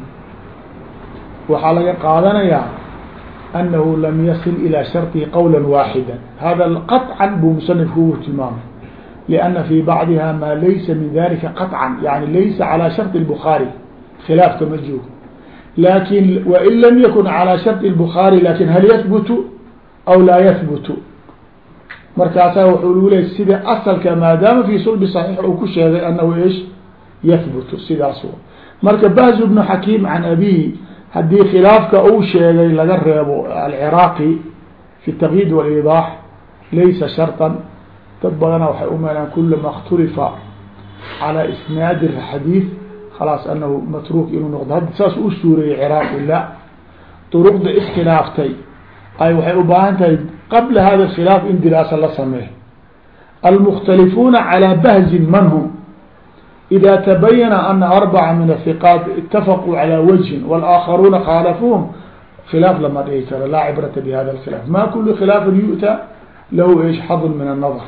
S1: waxaa laga qaadanayaa anahu lam yasil ilى sharطihi qowla waaxida hada qaطcan buu musanifku ugu tilmaamay لأna fi bacdiha ma laysa min dalika qaطcan yani laysa calى sharط الbخaarي khilaafka ma joogo lakin wain lam yakun calى sharط الbخaarي lakin hal yahbutu aw laa yahbutu markaasaa wuxuu lgu leeyay sida asalka maadaama fi sulbi صaxiix uu ku sheegay anahu ish yahbutu sidaas marka bahzu bnu xakiim can abihi haddii khilaafka uu sheegay laga reebo alciraaqi fi taqyid wاliidaax laysa sharطan dad badana waxay u meelaan kulama اkhtulifa calى isnaadi xadiid khalaas anahu matruuk inuu noqdo hadda saas u suureeyey ciraaqi la duruqda iskilaaftay ay waxay u baahan tahay qabla hada khilaaf in diraasa la sameeyo almukhtalifuuna calى bahzin man hum ida tabayana ana arbaca min ahiqaat itafaquu calى wajhin walaakharuuna khaalafuhum khilaaf lama dhihi karo laa cibrata bihada alkhilaaf ma kulu khilaafin yu'ta lahu ish xadun min annadr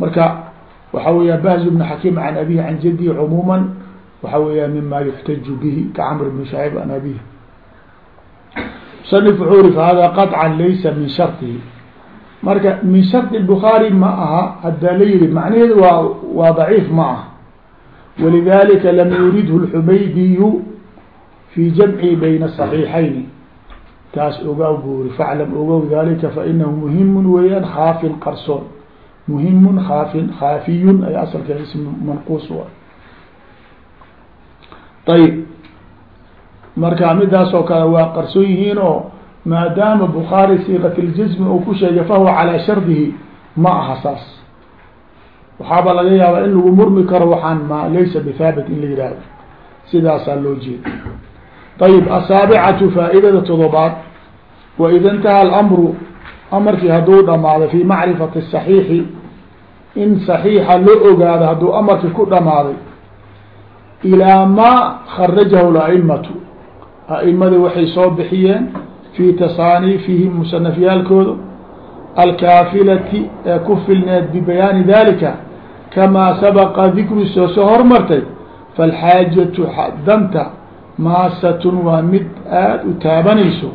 S1: marka waxa weya bahz bn xakiim can abihi can jadii cumuuma waxa weeyaa mima yuxtaju bihi kacmr bn shacib an abihi musanif wuxuu uri fahada qaطcan laysa min shardihi marka min shardi bukhaari ma aha haddaa la yihi macnaheedu waa waa daciif ma aha. Walidalika lam yuridhu lxumaydiyu fi jamci bayna صaxiixayni taas ogaw buu uri faclam ogow dalika fainahu muhimun weeyaan khaafin qarsoon. Muhimun kaafin kaafiyun ay asalka ism manquus wa ayib marka midaas oo kale waa qarsoon yihiin oo maadaama bukhaari siiqat اljismi uu ku sheegay fahuwa calaa shardihi ma aha saas. Waxaaba laga yaabaa in lagu murmi karo waxaan ma laysa bithaabit in la yihahdo sidaasaa loo jeeda. Ayib asaabicatu faaidada todobaad waida intaha alamru amarkii hadduu dhamaaday fi macrifati saxiixi in saxiixa loo ogaado hadduu amarkii ku dhamaaday ilaa maa kharajahu laimatu aimada waxay soo bixiyeen fii tasaaniifihim musanafyaalkooda alkaafilati ee ku filneed bibayaani dalika kamaa sabaqa dikru soo soo hormartay faalxaajatu danta maasatun waa mid aad u taabanayso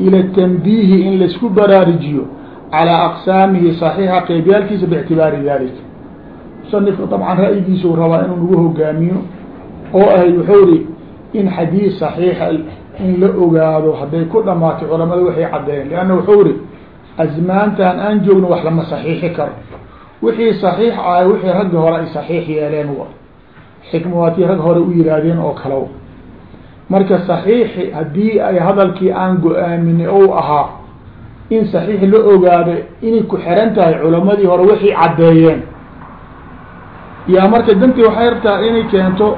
S1: ila tanbiihi in la isku baraarijiyo calaa aqsaamihi saxiixa qeybyaalkiisa biictibaari daalika musanifka dabcan ra-yigiisuu rabaa inuu nagu hogaamiyo oo ahay wuxuu ri in xadiis saxiixa ah in la ogaado hadday ku dhamaatay culamada waxay caddeeyeen lanna wuxuu ri azmaantan aan joogno wax lama saxiixi karo. Wixii saxiix ahay wixii ragga hore ay saxiix yeeleen wa xikma rag hore u yidhaahdeen oo kale marka saxiixi haddii ay hadalkii aan go'aaminay ou ahaa in saxiix la ogaado inay ku xiran tahay culamadii hore waxay caddeeyeen. Yaa marka dantii waxay rabtaa inay keento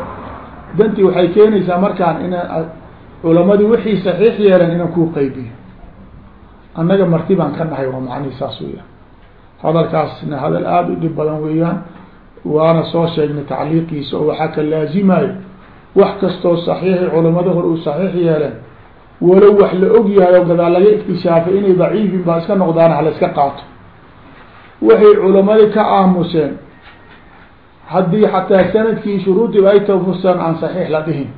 S1: danti waxay keenaysaa markaan inaan culamadii wixii saxiix yeeleen inaan kuu qaybiyo. Annaga marti baan ka nahay waa macnihi saas weya hadalkaasna hadal aada u dhib badan weeyaan waana soo sheegnay tacliiqiisa oo waxaa ka laazimayo wax kastoo saxiixi culamada hore uu saxiix yeeleen walow wax la og yahay oo gadaal laga iktishaafay inay daciifin baa iska noqdaan ha la iska qaato. Waxay culamadi ka aamuseen haddii xataa sannadkii shuruudiba ay tawfusaan aan saxiix la dhihin.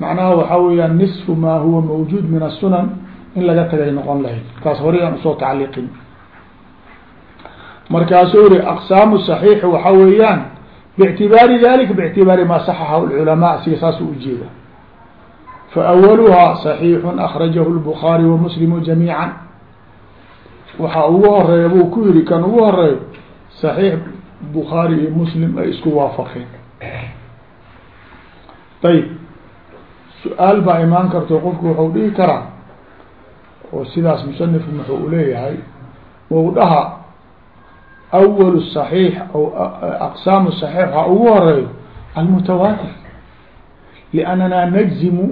S1: Macnaha waxaa weyaan nisfu maa huwa mawjuud min asunan in laga tagay noqon lahayd. Taas horay aan u soo tacliiqin. Markaasuu yihi aqsaamu saxiixi waxa weeyaan bictibaari dalika bictibaari maa saxaxahu lculamaa siga saasuu ujeeda faawaluhaa saxiixun akhrajahu lbukhaari wa muslimu jamiican. Waxa ugu horreeya buu ku yihi kan ugu horeeyo saxiix bukhaari iyo muslim ay isku waafaqeen. Ayib su'aal baa imaan karto qofku wuxuu dhihi karaa oo sidaas musanifku wuxuu uleeyahay mawdhaha awalu saxiix aw aqsaamu saxiix ha ugu horeeyo almutawaatir. Liannana najzimu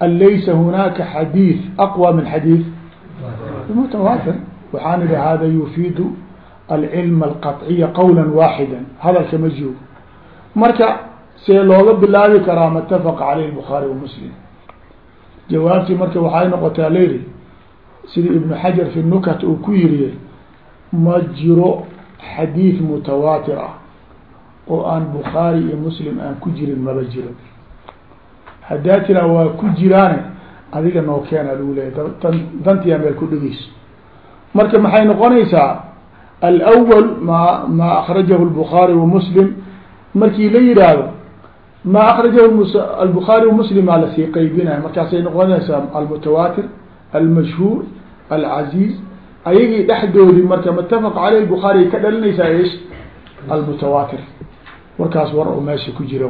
S1: an laysa hunaaka xadiid aqwa min xadiid mutawaatir. Waxaan idhi hada yufiidu alcilm alqaطciya qawla waaxida hadalka ma joogo marka see looga bilaabi karaa ma itafaqa caleyh bukhaari wamuslim jawaabtii marka waxay noqotaa layri sida ibnu xajar fi nukat uu ku yiriye ma jiro xadiid mutawaatir ah oo aan bukhaari iyo muslim aan ku jirin maba jiro. Haddaa tiraa waa ku jiraane adiga noo keena lagu leeyahy dantiyaa meel ku dhegeyso marka maxay noqonaysaa alأwl ma ma akrajahu الbukhaari wamuslim markii la yihaahdo ma akrajahu albukhaari wamuslim aa lasii qeybinaya markaasay noqonaysaa almutawaatir almashhuur alcaziiz ayagii dhexdoodii marka mutafaq caleyh bukhaari ay ka dhalinaysaa ish almutawaatir warkaas war oo meesha ku jira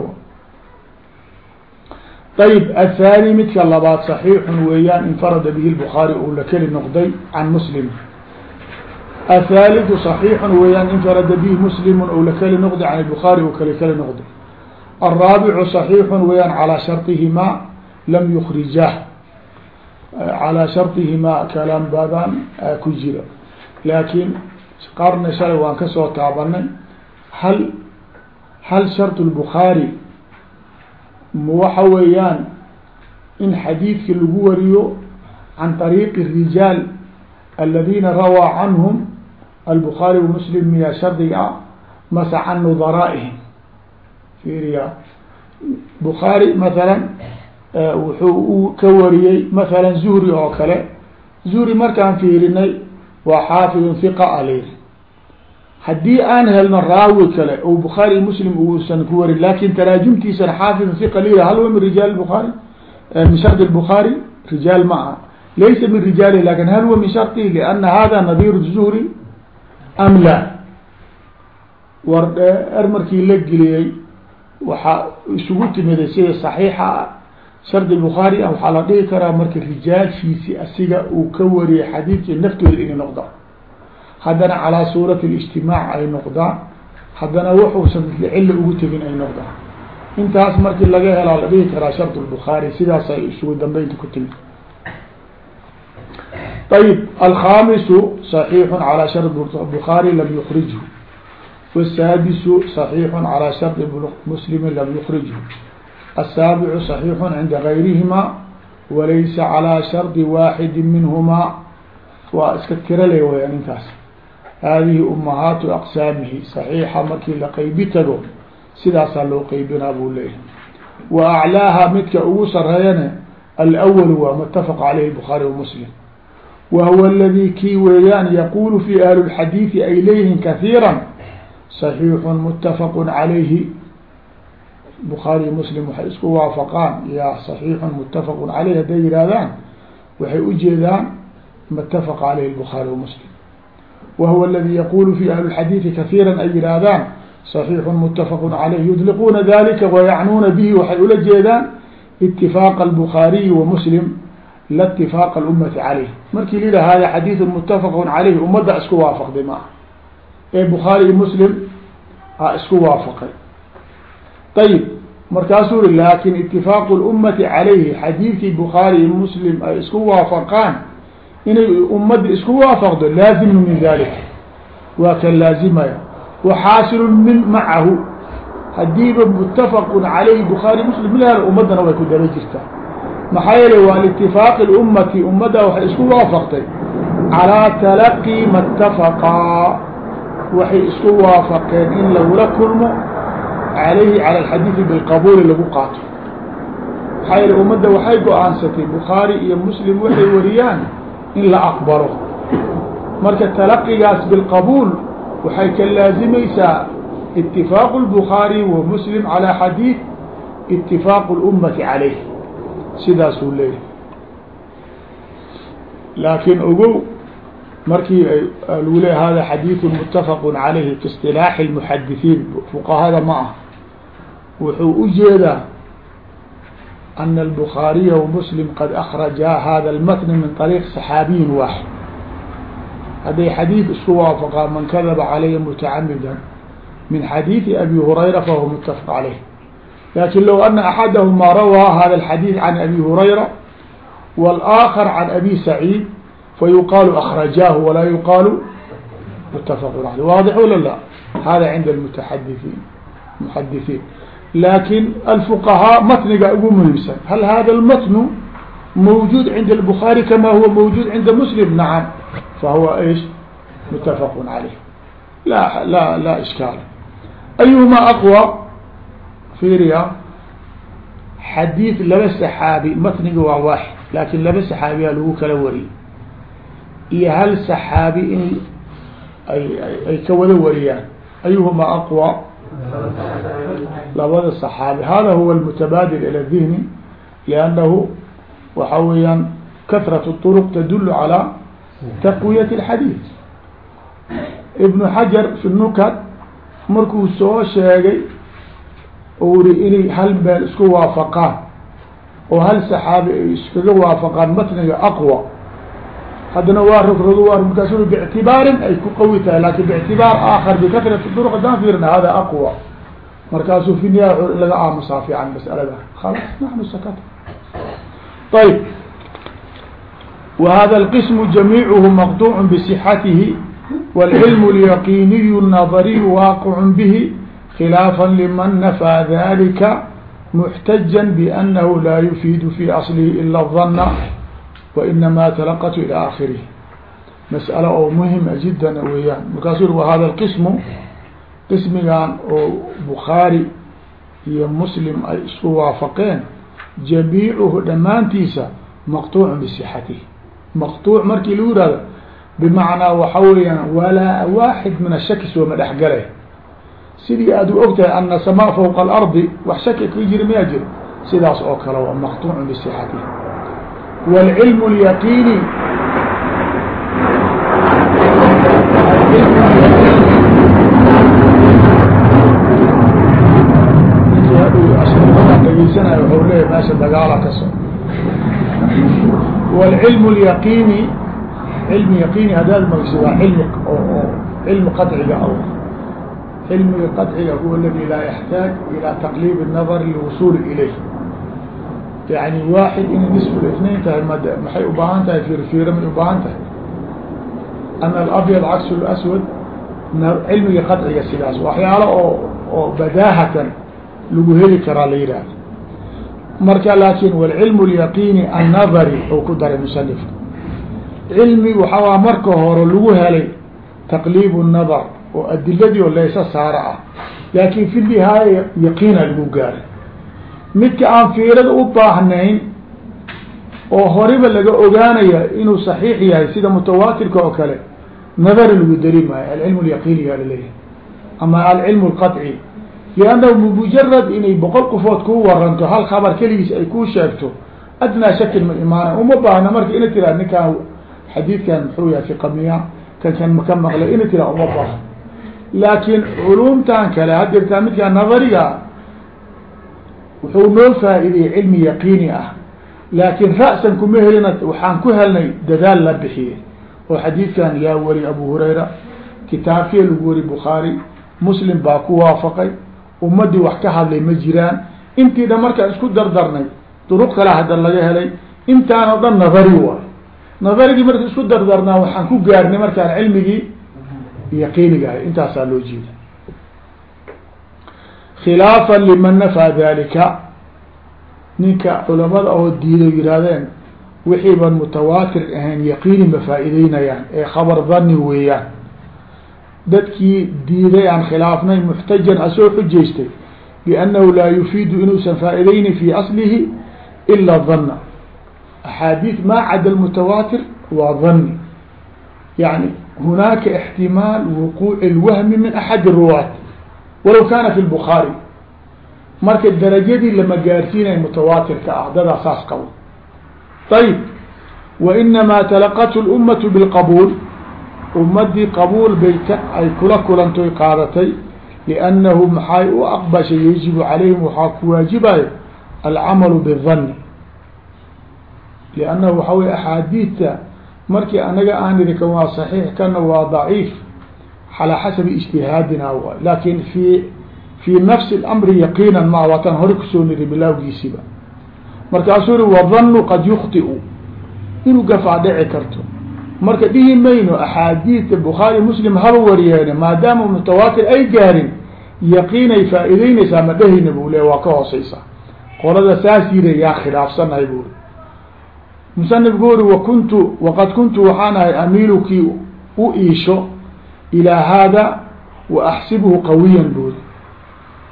S1: ayb athani midka labaad صaxiixun weeyaan infarada bihi lbukhaari uu la keli noqday can muslim athaliثu صaxiixun weeyaan infarada bihi muslimu ou la keli noqday can bukhaari uu kale keli noqday الraabicu صaxiixun weeyaan calىa sharطihimaa lam yukrijah calىa sharطihimaa kalaam badan ku jira laakiin qarni shalay waan kasoo taabanay hal hal shart الbukhaari waxa weeyaan in xadiidki lagu wariyo can طariiqi الrijaal aladina rawaa canhum albukhaari wamuslim miya shardiga ah mase can nudaraaihim fiiriya bukhaari masalan wuxuu ka wariyey masalan zuhri oo kale zuhri markaan fiirinay waa hiqa a layiri haddii aan helno raawi kale oo bukhaari muslim uusan ku warin laakiin taraajumtiisana xaafid hiqa la hal huwa min rijaal bukhaari min shardi bukhaari rijaal ma aha laysa min rijaali laakiin hal huwa min shardihi liana hada nadiir zuhri am la. War dheer markii la geliyey waxaa isugu timiday sida saxiixa shardi bukhaari ah waxaa la dhihi karaa marka rijaashiisi asiga uu ka wariyay xadiidkii naftooda inay noqdaan haddana calaa suurati اlijtimaac ay noqdaan haddana wuxuusan cilla ugu tegin ay noqdaan intaas markii laga helaa la dhihi karaa shart lbukhaari sidaasay isugu dambeynta ku timid ayb alkhamisu صaxiixu calaa shart bukhaari lam yukrijhu wاsaadisu صaxiixu calaa shardi muslimi lam yukrijhu الsaabicu صaxiixu cinda gayrihima walaysa calىa shardi waaxidi minhumaa waa iska tirale wayaan intaas hadihi umahaatu aqsaamihi صaxiixa markii la qeybi tago sidaasaa loo qeybinaa buu leeyahay wa aclaaha midka ugu sareeyana alأwl waa mutafaq caleyhi bukhaari wamuslim wa huwa aladi kii weeyaan yaqulu fi ahli اlxadiidi ay leeyihin kahiira صaxiixu mutafaq calayhi bukhaari muslim waxay isku waafaqaan ya صaxiixu mutafaq caleyh hadday yihahdaan waxay ujeedaan mutafaq caleyhi bukhaari wamuslim wa huwa aladi yaqulu fi ahli اxadiidi kahiira ay yihaahdaan صaxiixu mutafaq caleyh yudliquuna dalika wayacnuuna bihi waxay ula jeedaan itifaaq الbukhaariyi wa muslim la itifaaq اlummati caleyh markii la yidhah hada xadiidu mutafaqu caleyh ummadda isku waafaqday ma ah ee bukhaari iyo muslim a isku waafaqay ayib markaasuu ri laakin itifaaqu اlummati calayhi xadiidkii bukhaari iyo muslim ay isku waafaqaan inay ummadda isku waafaqdo laazimu min dalika waa kan laazimaya waxaasilu min macahu hadiiba mutafaqu calayhi bukhaari muslim mil ummadana way ku daba jirtaa maxaa yeele waa liitifaaqi اlummati ummadda waxay isku waafaqtay calaa talaqi ma اtafaqaa waxay isku waafaqeen in lagula kulmo alayhi cala alxadiidi bilqabuuli lagu qaato maxaa yeele ummadda waxay go-aansatay bukhaari iyo muslim waxay wariyaan in la aqbalo marka talaqigaas bilqabuul waxay ka laazimaysaa itifaaq الbukhaari wa muslim calى xadiid itifaaq اlummati calayh sidaasuu leeyahay laakiin ogow markii lagu leey hada xadiiثu mutafaq calayhi kaاsطilaaxi الmuxadisiin fuqahada ma ah wuxuu ujeedaa ana الbukhaariya وmuslim qad akrajaa hada اlmatn min طariiq صaxaabiyin waaxid hadday xadiid isku waafaqaa man kadaba calaya mutacamida min xadiiثi abi hurayra fahuwa mutafaq caleyh lakin low ana axadahma rawaa hada الxadiiث can abi hurayra wاlآakar can abi saciid fayuqaalu akrajaahu walaa yuqaalu mutafaq aley waadix wala la hada cinda mutaxadiiin muxadisiin lakin alfuqahaa matniga ugu muhiimsan hal hada اlmatnu mawjuud cinda الbukhaari kama huwa mawjuud cinda muslim nacam fahuwa ish mutafaq caleyh la la la ishkaal ayuhuma aqwى fiiriya xadiid laba saxaabi matniga waa waaxid laakin laba saxaabiyaa lagu kala wariyey. Iyo hal saxaabi in ay ka wada wariyaan. Ayuhuma aqwa? Labada saxaabi. Hada huwa almutabaadil ila dihni liannahu waxa weeyaan kahratu طuruq tadulu calaa taqwiyati اlxadiid ibnu xajar fi nukat markuu soo sheegay ou ri inay hal meel isku waafaqaan oo hal saxaabi ay iskaga waafaqaan matniga aqwa haddana waa rogrogo waa markaasu bictibaarin ay ku qawi tahay lakin bictibaar aakar bikatrati duruq haddaan fiirna hada aqwa markaasuu fi niya laga aamusaa fiican mas'alada khalas naxnu sakata ayb wa hada alqismu jamiicuhu maqtuuc bisixatihi wاlcilm اlyaqiniy الnadariy waaqic bihi khilaafa liman nafaa dalika muxtaja bأnnahu laa yufiidu fi aslihi ila الظana wainamaa talaqatu ilى akhirih mas'alo oo muhima jiddan weeyaan markaasuu wa hada اlqismu qismigan oo bukhaari iyo muslim ay isku waafaqeen jamiicuhu dhammaantiisa maqtuuc bisixatihi maqtuuc markii lagu yihahdo bimacnaa waxa weeyaan walaa waaxid min ashaki sooma dhexgale sidii aad u og tahay ana samaa fawqa alardi wax shaki ka jiri mayaa jiro sidaas oo kale waa maqtuuc bisixatihi wاlcilm اlyaqiini dhegeysanayo waxau leeyahy meesha dagaala ka so wاlcilm اlyaqiini cilmi yaqiini haddaad magso waa cilmi oo cilmi qaطciga aw cilmiga qaطciga huwa aladi laa yaxtaaj ilى taqliib الnadr liwusuuli ilayh yani waaxid inay nisfu اثnain tahay m maxay ubaahan tahay firfiira may ubaahan tahay ana alabyad caks اlaswad cilmiga qaطciga sidaas waxyaalo oo oo badaahatan lagu heli karaa la yihahdo marka laakin wاlcilm اlyaqiini annadari ou ku daray musanifka cilmi waxaa marka hore lagu helay taqliib الnadar oo adiladii oo laysa saara ah. Laakiin fi nihaaya yaqiina lagu gaaray. Midka aan fiirada u baahnayn oo horiba laga ogaanaya inuu saxiix yahay sida mutawaatirka oo kale nadari lagu dari maayo. Alcilmu lyaqiini yaa la leeyahay ama alcilmu alqadci liannahu mujarad inay boqol qofood kuu waranto hal khabar keligiis ay kuu sheegto adnaa shakin ma imaana. Uma baahna marka ina tiraa ninkaan xadiidkan muxuu yahay fiqamiya kan kan maka maqlay ina tiraa uma baahno laakiin culumtan kale hadirtaa midkaan nadariga wuxuu noo faa-ideyey cilmi yaqiini ah. Laakiin ra'san kuma helina waxaan ku helnay dadaal la bixiyey oo xadiidkan yaa wari abu hurayra kitaabkiya lagu wari bukhaari muslim baa ku waafaqay. Ummaddii wax ka hadlay ma jiraan. Intii dhan markaan isku dardarnay duruq kale hadda laga helay intaan oo dhan nadari waay. Nadarigii marka isku dardarnaa waxaan ku gaarnay markaan cilmigii yaqiiniga ahay intaasaa loo jeeda. Khilaafan liman nafaa dalika ninka culamada oo diido yihaahdeen wixii ban mutawaatir ahayn yaqiini ma faa-iideynayaan ee khabar dani weeyaan. Dadkii diiday aan khilaafnay muxtajan asoo xujaystay biannahu laa yufiidu inuusan faa-ideyni fi aslihi ila dana axaadiid maa cada lmutawaatir waa dani yani hunaaka ixtimaal wuquuci lwahmi min axadi ruwaat walow kana fi lbukhaari marka darajadii lama gaarsiinay mutawaatirka ah dadaa saas qabo wa inamaa talaqathu lummatu bilqabuul ummadii qabuul bay ay kula kulantoy qaadatay liannahu maxay u aqbashay yajibu calayhim waxaa ku waajibayo alcamalu bidani liannahu waxaa wey axaadiidta markii anaga aan niri kan waa saxiix kana waa daciif calaa xasabi ijtihaadina waay laakin fi fi nafsi اlamri yaqiinan ma waataan hore ku soo niri bilaawgiisiba markaasuu uri wadanu qad yukhtiu. Inuu gafaa dhici karto. Marka dhihi mayno axaadiidta bukhaari muslim haba wariyeene maadaama mutawaatir ay gaarin yaqiinay faa-iideynaysaa ma dhehayna buu le waa ka hooseysaa qolada saas yiri yaa khilaafsanahay buuri musanifku uri wakuntu waqad kuntu waxaan ahay amiilukii u iisho ilaa haada wa axsibuhu qawiyan buuri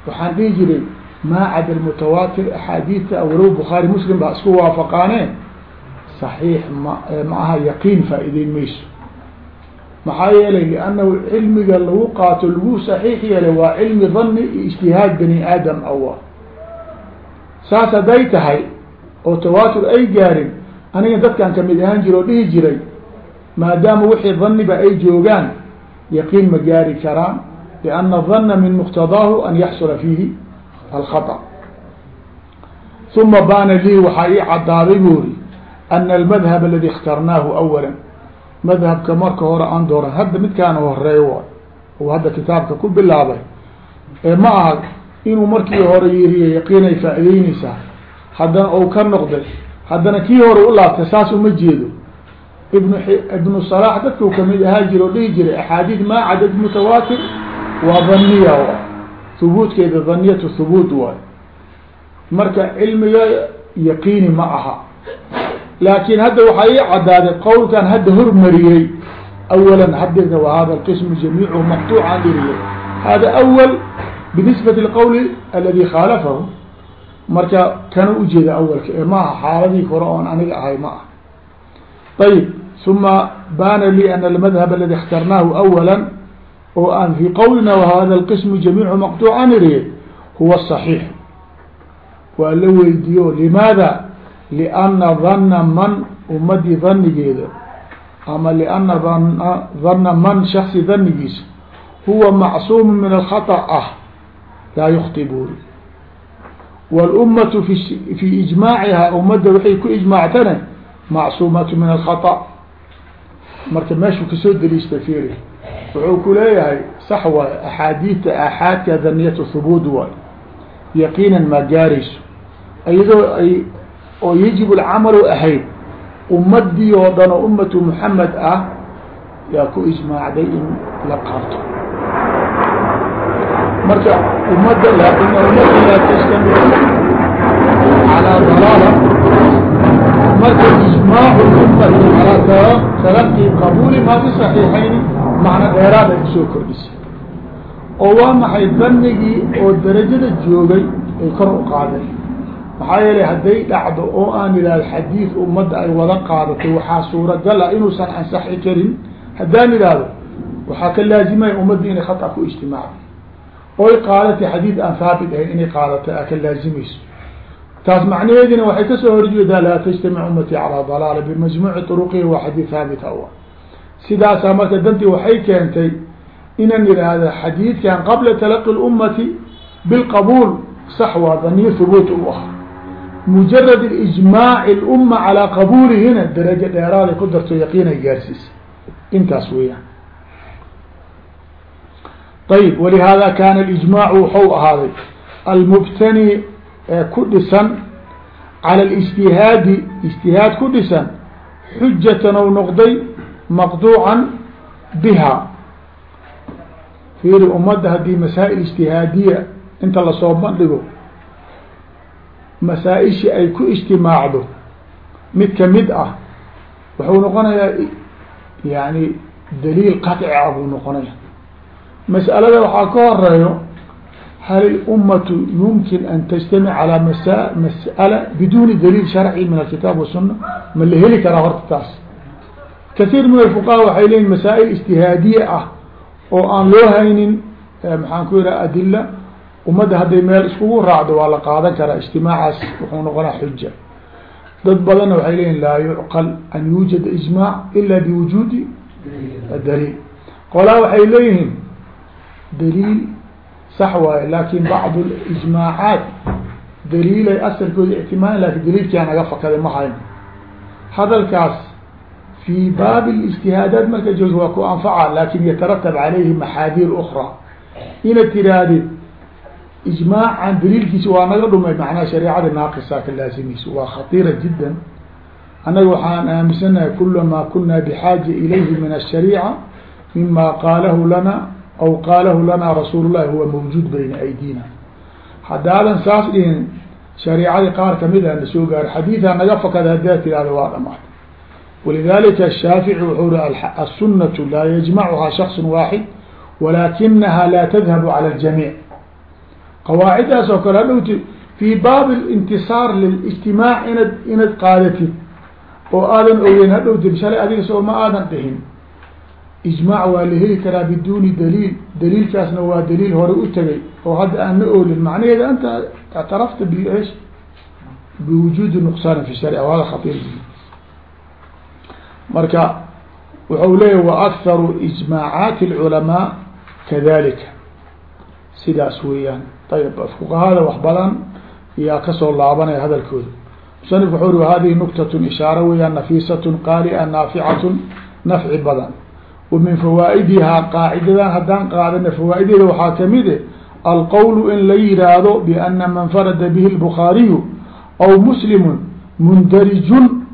S1: waxaan dhihi jiray maa cada mutawaatir axaadiidta walow bukhaari muslim baa isku waafaqaane? صaxiix ma ma aha yaqiin faa-iideyn mayso. Maxaa yeelay liannahu cilmiga lagu qaato lagu saxiix yeelay waa cilmi dani iyo ijtihaad bani aadam awa saas hadday tahay oo tawaatur ay gaarin aniga dadkan ka mid ahaan jiro o dhihi jiray maadaama wixii daniba ay joogaan yaqiin ma gaari karaan lianna dana min muqtadaahu an yaxsula fiihi alkhaطa uma baana lii waxaa ii cadaaday buuri anna almadhab aladi اkhtarnaahu awala madhabka marka hore aan dooran hadda midkaana horeey wa hadda kitaabka ku bilaabay ma aha inuu markii hore yiriy yaqiinay faaidaynaysaa haddana ou ka noqday haddana kii hore u laabtay saas uma jeedo. Ibn ibnu salaax dadkuu ka mid ahaa jira oo dhihi jiray axaadiid maa cadad mutawaatir waa daniya hubuudkeeda daniyatu hubuud waay marka cilmiga yaqiini ma aha. Laakin hadda waxaa ii cadaaday qowlkan hadda hormariyey. Awala hadda wa hada qismu jamiichu maqtuucan dhiriyey hada awal binisbati lqowli aladi khaalafahu marka kana ujeeda awalka ee maaha xaaladii hore oon aniga ahay ma ah ayib uma baana lii ana almadhab aladi اkhtarnaahu awala oo aan fi qowlina wahada alqismu jamiichu maqtuucan dhiriyey huwa صaxiix waa la weydiiyo limaada lianna dana man ummadii danigeeda ama lianna dana man shaksi danigiisa huwa macsuumu min alkhaطأ ah laa yukti buuri wاlummatu fii ijmaaciha ummadda waxay ku ijmaactana macsuumatu min alkhaطa marka meeshuu ka soo deliista fiiri wuxuu ku leeyahay sax waay axaadiidta aaxaadka daniyatu hubuud waay yaqiinan maa gaarayso iyadoo ay oo yajib alcamalu ahayd ummadii oo dhan oo ummatu muxamed ah yaa ku ijmaacday in la qabto marka ummadda laakina ummadda laa tastamir calaa dalaala. Marka ijmaacu ummati calaa talaqi qabuuli maa fi saxiixayni macno dheeraad ay ku soo kordhisay. Oo waa maxay danigii oo darajada joogay ay kor u qaadeen? Maxaa yeelay hadday dhacdo oo aan idhahdo xadiid ummadda ay wada qaadatay waxaa suuragal ah inuusan ansaxi karin. Haddaan idhaahdo waxaa ka laazimaya ummadda inay khata ku ijtimaacday oy qaadatay xadiid aan haabit ahayn inay qaadatay a ka laazimayso taas macnaheedina waxay ka soo horjeedaa laa tajtamic ummatii calaa dalaala bimajmuuci turuqihi waa xadiid haabita u sidaasaa marka dantii waxay keentay inan idhaahda xadiidkan qabla talaqi اlummati bilqabuul sax waa daniyo hubuut u ah. Mujarad ijmaaci اlumma calaa qabuulihina darajo dheeraaday ku darto yaqiinay gaarsiisa intaas weeyaan ayb walihaada kana اlijmaacu waxau ahaaday almubtani ee ku dhisan cala اlijtihaadi ijtihaad ku dhisan xujatan ou noqday maqduucan biha fiiri ummadda haddii masaa'il ijtihaadiya inta lasoo bandhigo masaa-ishii ay ku ijtimaacdo mid kamid ah wuxuu noqonayaa yani daliil qaطci ah buu noqonaya mas'alada waxaa ka horeeyo hal اlummatu yumkin an calى masa mas'ala biduni daliil sharci min alkitaab wasuna ma la heli karaa horta taas. Kasiir min alfuqaha waxay leyihin masaa'il ijtihaadiye ah oo aan loo haynin maxaan ku yidhaha adila ummadda hadday meel iskugu raacdo waa la qaadan karaa ijtimaacaas wuxuu noqonaa xuja dad badanna waxay leyihin laa yucqal an yuujada ijmaac ila biwujuudi daliil qolaa waxay leeyihiin daliil sax waayo laakin bacd ijmaacaat daliilay asalkooda ictimaad laakiin daliilkaa naga fakada ma hayno hadalkaas fi baabi اlijtihaadaat marka joog waa ku anfaca laakiin yataratab alayhi maxaadiir ukra inaad tirahdid ijmaacan daliilkiisa waa naga dhumay macnaa shareecada naaqisaa ka waa khatiira jiddan. Annaga waxaan aaminsanahay kulamaa kunaa bixaaja ilayhi min ashariica mima qaalahu lana aw qaalahu lanaa rasuul llahi huwa mawjuud bayna aydiina haddaadan saas dhihin shareicadii qaar ka mid a na soo gaari xadiidaa naga fakada haddaad tihahda waa dhamaad walidalika shaafici wuxuu ri asunatu laa yajmacuhaa shaksu waaxid walaakinaha laa tadhabu cala ljamiic qawaaciddaas oo kale hadhowti fii baabi intisaar lilijtimaac inad inad qaadatid oo aadan ogeyn hadhowti shalay adiga soo ma aadan dhihin ijmaac waa la heli karaa biduni daliil daliilkaasna waa daliil hore u tegay oo hadda aan na oolin. Macnaheeda anta اctarafta bish biwujuudi nuqsaani fi sharc hada khatiir marka wuxuu leeyahy waakharu ijmaacaati اlculamaa kadalika sidaas weeyaan. Ayb fuqahada wax badan yaa ka soo laabanaya hadalkooda. Musanif wuxuu ri hadihi nuktatun ishaaro weeyaan nafiisatun qaalia naaficatun nafci badan wa min fawaa'idihaa qaacidadan haddaan qaadana fawaa'ideeda waxaa kamide eh, alqowlu in la yihaahdo biana man farada bihi lbukhaariyu aw muslimun mundarijun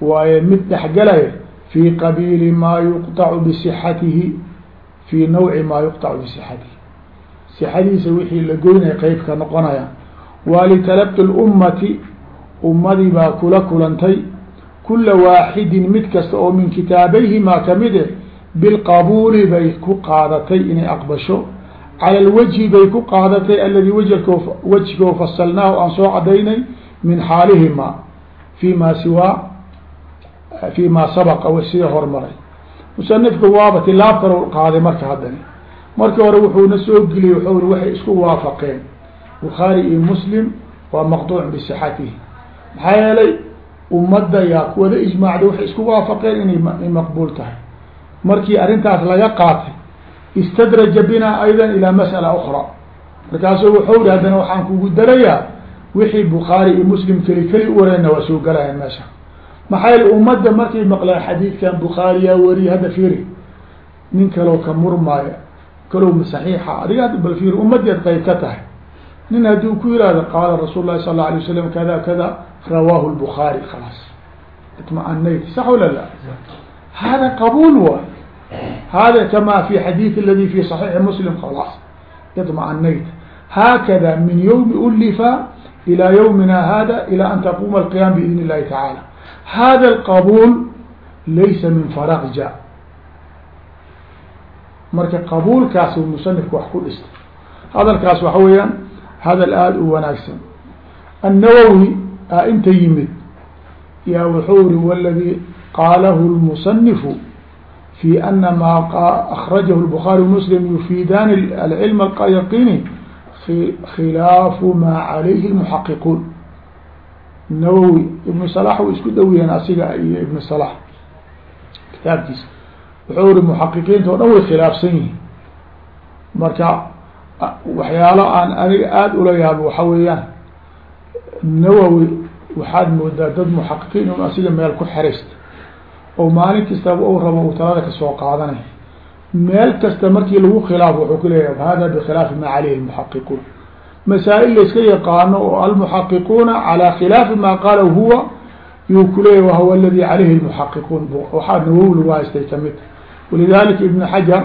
S1: waaye mid dhexgalaya eh, fii qabiili maa yuqطacu bisixatihi fii nawci maa yuqطacu bisixatihi sixadiisa wixii la goynaya qeybka noqonaya waa litalaqi lummati ummadii baa kula kulantay kula waaxidin mid kasta oo min kitaabayhimaa ka mid eh, bilqabuuli bay ku qaadatay inay aqbasho cala lwajhi bay ku qaadatay aladi wjko wejko fasalnaahu aan soo cadaynay min xaalihima fi ma siwaa fi ma sabaqa sida hormaray musanifka waaba tilaab qaaday marka haddani markii hore wuxuuna soo geliyey ri waxay isku waafaqeen bukhaari iyo muslim waa maqduuc bisixatihi maxaa yeelay ummadda yaa wada ijmaacda waxay isku waafaqeen inay maqbuul tahay markii arrintaas laga qaatay istadraja binaa aydan ilaa mas'ala ukra markaasuu wuxuu ri haddana waxaan kugu darayaa wixii bukhaari iyo muslim keli keli u wareyna waa soo galayan meesha. Maxaa yeele ummadda markay maqlaan xadiidkan bukhaariyaa wariye hadda fiiri? Nin kaloo ka murmaaya kalow ma saxiixa adiga bal fiiri ummaddeed qayb ka tahay. Nin hadduu ku yihahdo qaala rasuul lahi sal la alay waslam kada kada rawaahu lbukhaari khalaas itma-anayt sax wala la hada qabuul waay hada kama fi xadiid aladi fi صaxiixi muslim khalaas iطma-anayt haakada min ywmi ulifa ilى ywmina hada ilى an taquma alqiyam biidn اllahi tacaala hada alqabuul laysa min faraq ja marka qabuulkaas musanifka wax ku dhistay hadalkaas waxa weeyaan hadal aada u wanaagsan النawwi a inta yimid yaa wuxuu ri wاladي qaalahu الmuصنifu في أن ma أkرaجه البخاري ومسلم يفيdاn العلم الyقيني khلاaf ma عaليه المحققون nawwi iبن صلاح way isku dhowiyeen asiga iyo iبن صلاح kitaabkiisa wuxuu ri محaqiqiinta o dhan way khilaafsan yihiin marka waxyaalo aan aniga aada ula yaabo waxa weeyaan nawowi waxaad moodaa dad muxaqiqiin un asiga meel ku xeraysta oo maalin kastaba u rabo uu talada ka soo qaadanay. Meel kasta markii lagu khilaafo wuxuu ku leeyahay hada bikhilaafi ma caleyhi lmuxaqiquun masaa-il layska yaqaano oo almuxaqiquuna calaa khilaafi ma qaala huwa yuu kuleeyahy wahuwa aladi caleyhi lmuxaqiquun waxaa nawowi lagu haystay ka mid walidalika ibn xajar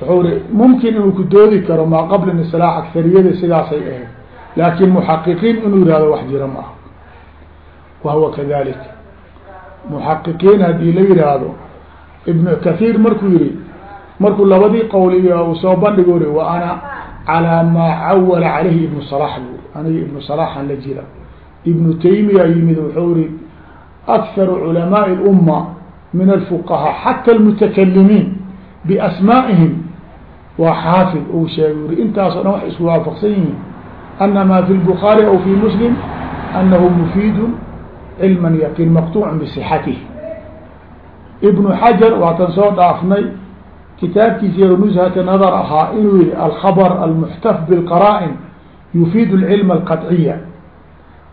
S1: wuxuu ri mumkin inuu ku doodi karo maa qabla islaax agariyada sidaasay ahayd laakin muxaqiqiin inuu yihahdo wax jira ma aha. Wahuwa kadalik muxaqiqiin haddii la yihaahdo ibn kathiir markuu yihi markuu labadii qowliy uu soo bandhigo ri wa ana calaa maa cawala caleyhi ibnu salax bu aniga ibnu salaxan la jira ibnu taymiya yimid wuxuu ri akharu culamaai اlumma min alfuqahaa xata almutakalimiin biasmaa'ihim. Waa xaafid uu sheegay uri intaasoo dhan waxay isku waafaqsan yihiin ana ma fi lbukhaari aw fi muslim anahu mufiidu cilma yaqiin maqtuuc bisixatih ibnu xajar waatan soo dhaafnay kitaabkiisa nushata nadar ahaa inuu yihi alkhabr almuxtaf bilqara'in yufiid lcilma alqaطciya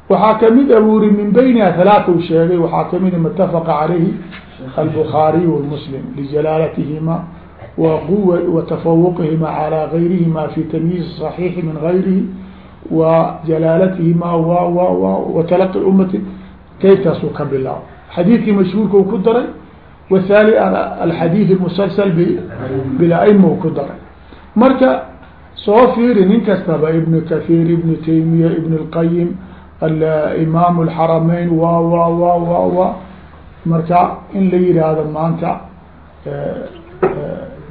S1: waxaa kamid a buu ri min beyniha halaata u sheegay waxaa kamid mutafaqa calayhi albukhaariy wmuslim lijalaalatihima وتفوqهma عlى غayrihma في تمyiiز صحيح min غayrihi وjalaalatihima وتلqي umati kaytaasuu ka bilaabo xadiidkii mashhuurka u ku daray wthani alxadiiث الmسلسل bilaim ku daray marka soo fiiri nin kastaba iبن kaثيir iبن تaymiya iبن الqayim imaam الxarameyn wa wa wa wa wa marka in la yihaahdo maanta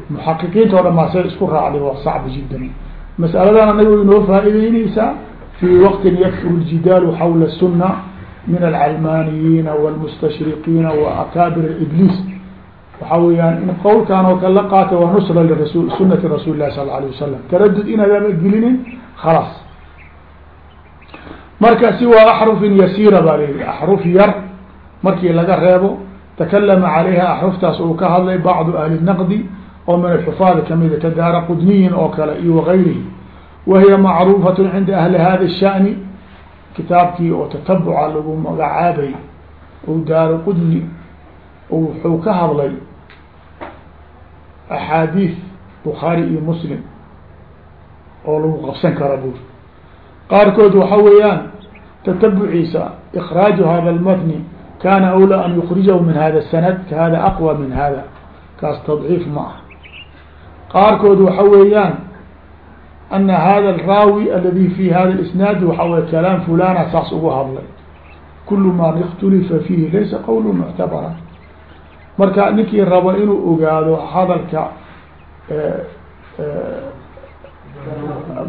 S1: muxaqiqiinta o dhan maa say isku raacday waa sacbi jiddan masaladan anaga inoo faa'ideyneysaa fii waqtin yakfuru ljidaalu xawla الsuna min alcalmaaniyiina wاlmustashriqiina wa akaabir ibliis waxaa weeyaan in qowlkan oo kale la qaata waa nusra lirasul sunati rasuuli lahi sal alيه wasalam taradud inaadama gelinin khalaas marka siwa axrufin yasiira baa layihi axruf yar markii laga reebo takalama calayha axruftaas uu ka hadlay bacdu ahli naqdi oo min alxufaadi kamida ka daara qudniyin oo kale iyo wagayrihi wahiya macruufat cinda ahli hada الshani kitaabkii oo tatabuca lagu magacaabay ou daaru qudni wuxuu ka hadlay axaadiis bukhaari iyo muslim oo lagu qabsan kara buuri qaarkood waxa weeyaan tatabuciisa ikraaju hada اlmatni kana awlaa an yukrijahu min hada sanad hada aqwa min hada kaas tadciif ma ah. Qaarkood waxa weeyaan ana hada alraawi aladi fi hada isnaadi waxa wey kalaam fulana saas ugu hadlay kulu ma اktulifa fiihi laysa qowl muctabara marka ninkii rabo inuu ogaado hadalka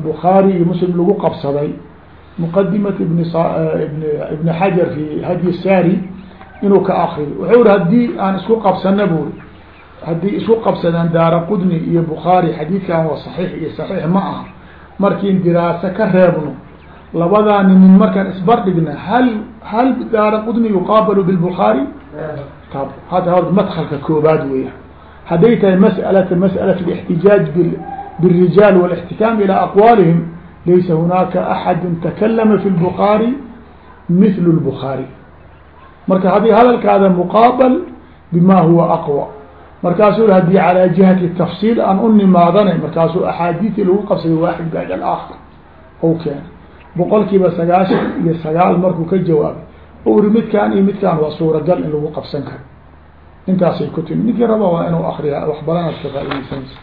S1: bukhaari iyo muslim lagu qabsaday muqadimat ibn ibn xajar fi hadyi sari inuu ka akriyo wuxuu ri haddii aan isku qabsana buri haddii isku qabsadaan daara qudni iyo bukhaari xadiidkan waa saxiix iyo saxiix ma aha markiin diraaso ka reebno labadaani min markaan isbardhigna hal hal daara qudni yuqaabalu bilbukhaari tab hada hor madkalka koobaad weya hadday tahay mas'alata mas'alat الاxtijaaj bالrijaal والاxtikaam ilى aqwalihim laysa hunaaka axad takalama fi الbukhaari mil الbukhaari marka haddii hadalkaada muqaabal bima huwa aqwى markaasuu haddii calaa jihati tafsiil aan u nimaadanay markaasuu axaadiidii lagu qabsaday waaxid bacd alaakhar ou keena boqol kiiba sagaashan iyo sagaal markuu ka jawaabay uri midkaan iyo midkaan waa suuragal in lagu qabsan karo. Intaasay ku timi ninkii raba waa inuu akriya wax badan aad ka faaideysanaysa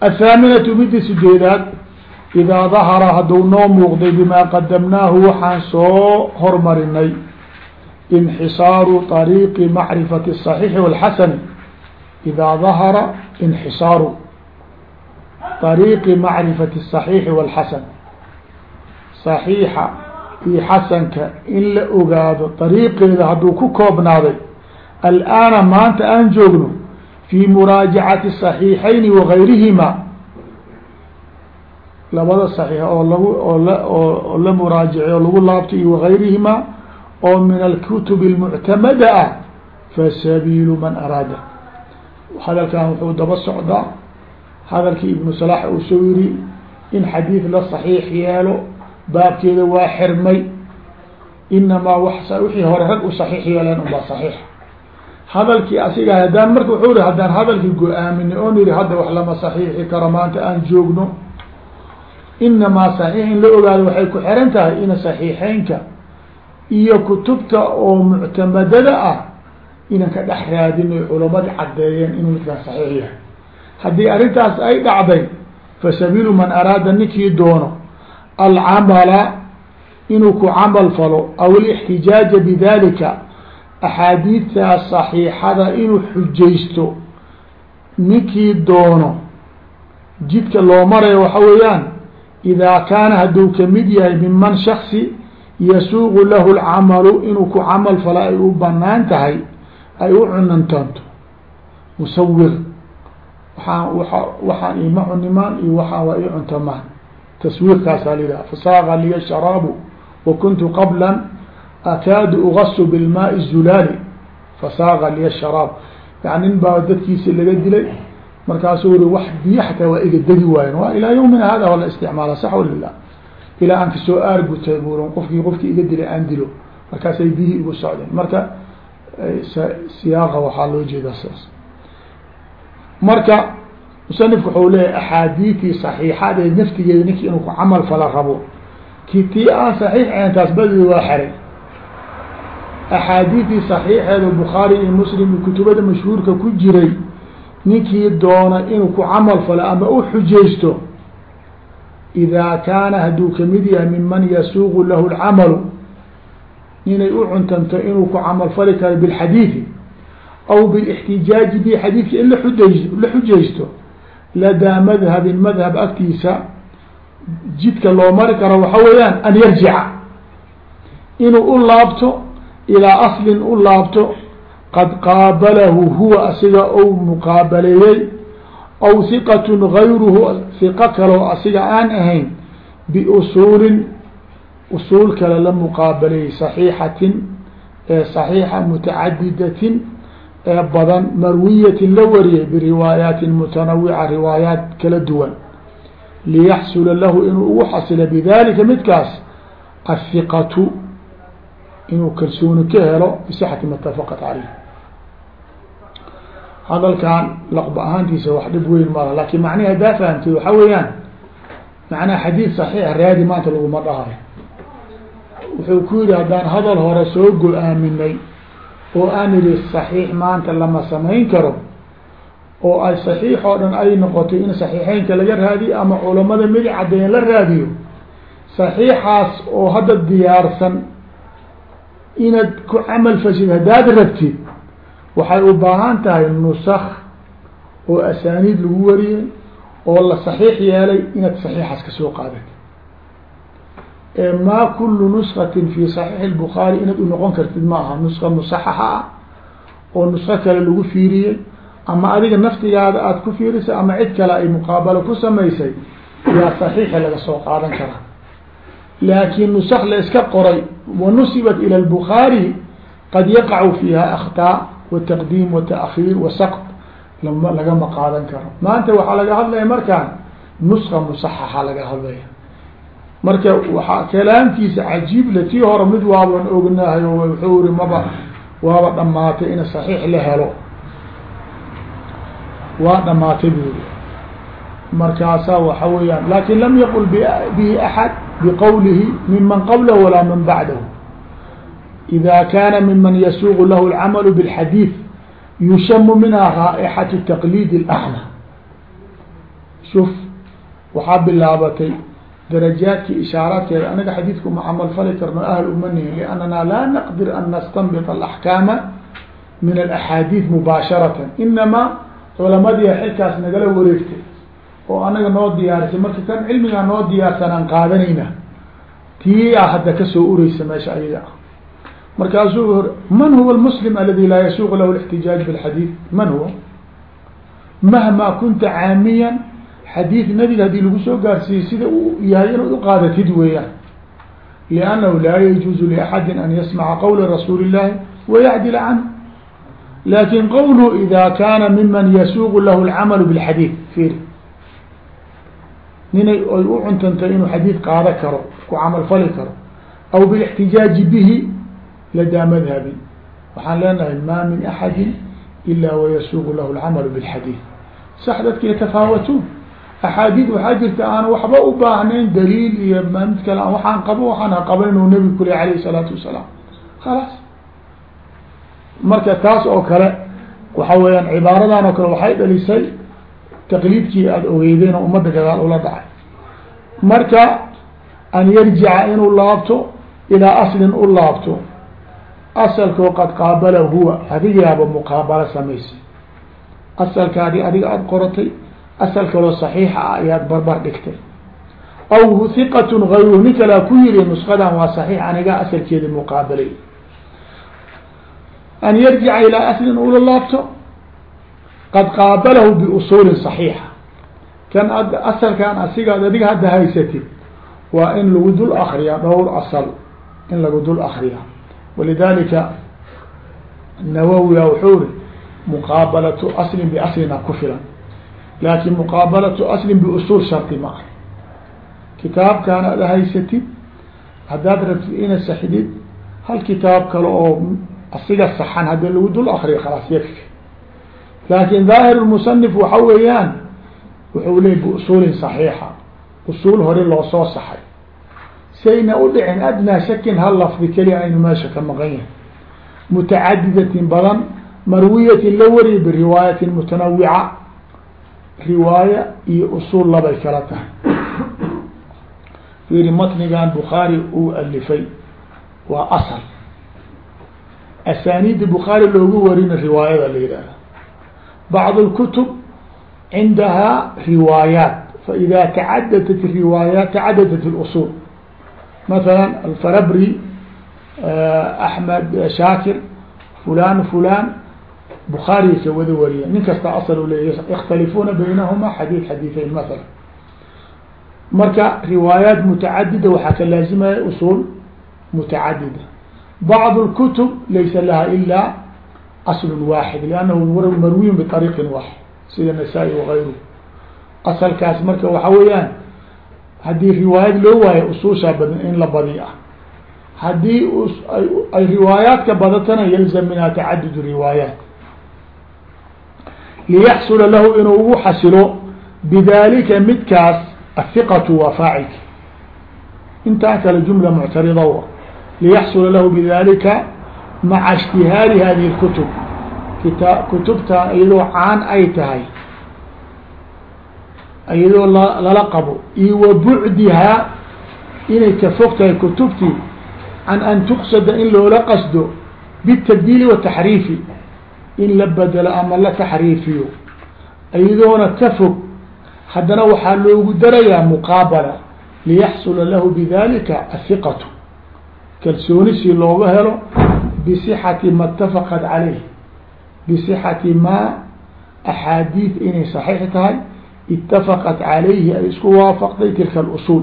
S1: athaaminatu midda sideedaad idaa dahara hadduu noo muuqday bimaa qadamnaahu waxaan soo hormarinay inxisaaru طariiqi macrifati الصaxiixi wاlxasani إdaa dahara inxisaaru طariiqi macrifati الصaxiixi wاlxasan صaxiixa iyo xasanka in la ogaado طariiqeeda hadduu ku koobnaaday alآana maanta aan joogno fii muraajacati صaxiixayni wagayrihima labada صaxiix oo lagu oo la oo la muraajacey oo lagu laabto iyo wagayrihima oo min alkutub اlmuctamada ah fasabiilu man araada. Hadalkan wuxuu daba socdaa hadalkii ibnu salaax uu soo yiri in xadiid la saxiix yeelo baabkeeda waa xirmay inamaa wixii hore rag u saxiix yeeleen unbaa saxiix. Hadalkii asiga haddaan marka wuxuu ri haddaan hadalkii go'aaminay oon yidhi hadda wax lama saxiixi karo maanta aan joogno. Inamaa saxiix in la ogaado waxay ku xiran tahay ina saxiixeynka iyo kutubta oo muctamadada ah inan ka dhex raadin oy culamada caddeeyeen inuu midkaan saxiix yahay. Haddii arrintaas ay dhacday fasabiilu man araada ninkii doono alcamala inuu ku camal falo aw alixtijaaja bidalika axaadiidtaas saxiixada inuu xujaysto ninkii doono jidka loo marayo waxa weeyaan idaa kaana hadduu ka mid yahay miman shaksi yasuuqu lahu lcamalu inuu ku camal falo ay u bannaan tahay ay u cunantaanto musawir waaan waa waxaan ima cunimaan iyo waxaan waa i cuntamaan. Taswiirkaasaa lihaha fasaaqa liya sharaabu wa kuntu qabla akaadu ugasu bilmaai zulaali. Fasaaqa liya sharaab. Yani nin baa dadkiisi laga dilay markaasuu uri wax biyo xataa waa iga degi waayen. Waa ilaa yawmina hada waa la isticmaala sax walilah ilaa aan ka soo aargutay buuran qofkii qofkii iga dilay aan dilo markaasay biyihii igu socdeen. Marka siyaaqa waxaa loo jeedaa sidaas marka musanifku waxau leeyahy axaadiitii saxiixadeed naftigeeda ninkii inuu ku camal fala rabo. Ki tii aan saxiix ahayn taas badii waa xeray axaadiitii saxiixeeda bukhaari iyo muslim iyo kutubada mashhuurka ku jiray ninkii doona inuu ku camal falo ama u xujaysto idaa kaana hadduu ka mid yahay miman yasuuqu lahu lcamalu inay u cuntanto inuu ku camal fali karo bilxadiidi aw bilاxtijaaji bi xadiidka in la xujaysto ladaa madhabin madhab agtiisa jidka loo mari karo waxa weeyaan an yarjica inuu u laabto ilaa aslin u laabto qad qaabalahu huwa asiga ou muqaabaleeyey aw hiqatun gayruhu hiqo kaloo asiga aan ahayn biusuulin usuul kale la muqaabaleyey صaxiixatin ee صaxiixa mutacadidatin ee badan marwiyatin la wariyay biriwaayaatin mutanawica riwaayaat kala duwan liyaxsula lahu inuu ugu xasila bidalika midkaas ahiqatu inuu kalsooni ka helo bisixati ma itafaqat caleyh hadalkan laqba ahaantiisa wax dhib weyn mala laakiin macnihi haddaa fahamtay waxaa weeyaan macnaha xadiid saxiixa raadi maanta laguma dhahayo. Wuxuu ku yihi haddaan hadal hore soo go'aaminay oo aan idhi saxiix maanta lama samayn karo oo ay saxiix oo dhan ay noqoto in saxiixeynka laga raadiyo ama culamada midi caddeeyan la raadiyo saxiixaas oo hadda diyaarsan inaad ku camal fashid haddaad rabtid waxay u baahan tahay nusakh oo asaaniid lagu wariyey oo la saxiix yeelay inaad saxiixaas ka soo qaadat ma kulu nuskatin fi صaxiix الbukhaari inaad u noqon kartid ma aha nuska musaxaxa ah oo nusko kale lagu fiiriyey ama adiga naftigaada aada ku fiirisay ama cid kale ay muqaabalo ku samaysay yaa صaxiixi laga soo qaadan karaa laakin nusak la iska qoray wanusibat ilى الbukhaari qad yaqacu fiiha akhطاء wataqdiim wataأkhiir wasaqط lama lagama qaadan karo maanta waxaa laga hadlaya markaan nuska musaxaxa laga hadlaya marka waaa kalaamkiisa cajiib le tii hore mid waaban ognahay wuxuu iri maba waaba dhamaatay in saxiix la helo waa dhamaatay buuri markaasaa waxa weeyaan laakiin lam yaqul bihi axad biqowlihi walaa man bacdahu ida kana miman yasuuqu lahu اlcamalu bاlxadiid yushamu minha raa'ixatu taqlid اlaxna shuf waxaa bilaabatay darajaadkii ishaaraadkeeda anaga xadiidku ma camal fali karno ahl umanihi liannana laa naqdir an nastanbit alaxkaama min alaxaadiid mubaasharatan inamaa culamadii xilkaas nagala wareegtay oo anaga noo diyaarisay marka kan cilmigaa noo diyaarsan aan qaadanayna tii a hadda kasoo ureysa meesha ayaga ah markaasuu man huwa lmuslim aladi laa yasuuqu lahu lاxtijaaj bilxadiid man huwa? Mahmaa kunta caamiyan xadiid nabiga haddii lagu soo gaarsiiyey sida uu yahay inaad uqaadatid weeyaan. Liannahu laa yajuuzu liaxadin an yasmaca qowla rasuuli illahi wayacdila canhu. Laakin qowluhu ida kaana miman yasuuqu lahu alcamalu bilxadiid fiiri. Ninay ay u cuntantay inuu xadiid qaado karo ku camal fali karo aw bilixtijaaji bihi ladaa madhabi. Waxaan leenahay maa min axadin ila wayasuuqu lahu lcamalu bilxadiid sax dadka yatafaawatuun axaadiid waxaa jirta aan waxba u baahnayn daliil iyo mid kale waxaan qabo waxaan haqaban inuu nabigu ku lehy alayh salaatu wasalaam. Khalaas marka taas oo kale waxa weeyaan cibaaradan oo kale waxay dhalisay taqliidkii aada ogeydeen oo ummadda gadaal ula dhacay. Marka an yarjica inuu laabto ilaa aslin u laabto asalkoo qad qaabala huwa adigaaba muqaabalo samaysay asalkaadi adiga aada qoratay asal kaloo saxiixa ah ayaad barbar dhigtay. Aw hiqatun gayruhu nin kalaa ku yiri nusqadan waa saxiix anigaa asalkeeda muqaabalay. An yarjica ilaa aslin ula laabto qad qaabalahu biusuulin صaxiixa kan asalkan asigaad adiga hadda haysatid waa in lagu dul akriyaa dhowr asal in lagu dul akriyaa walidalika nawawiya wuxuu ri muqaabalatu aslin biaslina ku filan laakin muqaabalatu aslin biusuul shardi ma ah kitaabkan aad haysatid haddaad rabtid ina saxdid hal kitaab kale oo asiga saxan hadda lagu dul akriya khalaas yakfi laakin daahir musanif waxa weeyaan wuxuu leey biusuulin صaxiixa usuul hore loo soo saxay sayna udhicin adnaa shakin hal lafdi keliya aynu meesha ka maqan yahay mutacadidatin badan marwiyatin la wariya biriwaayatin mutanawica riwaaya iyo usuul labay kala tahay fiiri matnigan bukhaari uu alifay waa asal asaaniidda bukhaari loogu warina riwaayada la yidhahda bacd اlkutub cindahaa riwaayaat faida tacadadat riwaayaat tacadadat اlusuul مثلا الفربري أحمد شاكر فلان فلان بخاري سوda wariya nin kasta أصل le يkتلفوna بينهma xadيث xadيثين مثلا marka رواaيات متعددة waxaa ka laaزimaya أصول متعددة بعض الكتب laysa لها إلا asl waaxid liannahu marwiyin biariiqin waaxid sida nasaa-i wagayru asalkaas marka waxa weeyaan haddii riwaayad loo waayo usuushaa badan in la badi ah haddii ay riwaayaadka badatana yalzam minhaa tacadud riwaayaat. Liyaxsula lahu inuu ugu xasilo bidalika midkaas ahiqatu waa faacilka intaa kale jumla muctarida wa. Liyaxsula lahu bidalika maca ijtihaadi hadihi اkutub kutubta iyadoo caan ay tahay iyadoo lala qabo. Iyo wa inay ka fog tahay kutubtii can an tuqsada in loola qasdo bitabdiili wataxriifi in la bedelo ama la taxriifiyo. Iyadoona ka fog haddana waxaa loogu darayaa muqaabala liyaxsula lahu bidalika ahiqatu kalsooni si looga helo bisixati ma itafaqat caleyh bisixati ma axaadiid inay saxiix tahay itafaqat calayhi ay isku waafaqday tilka اlusul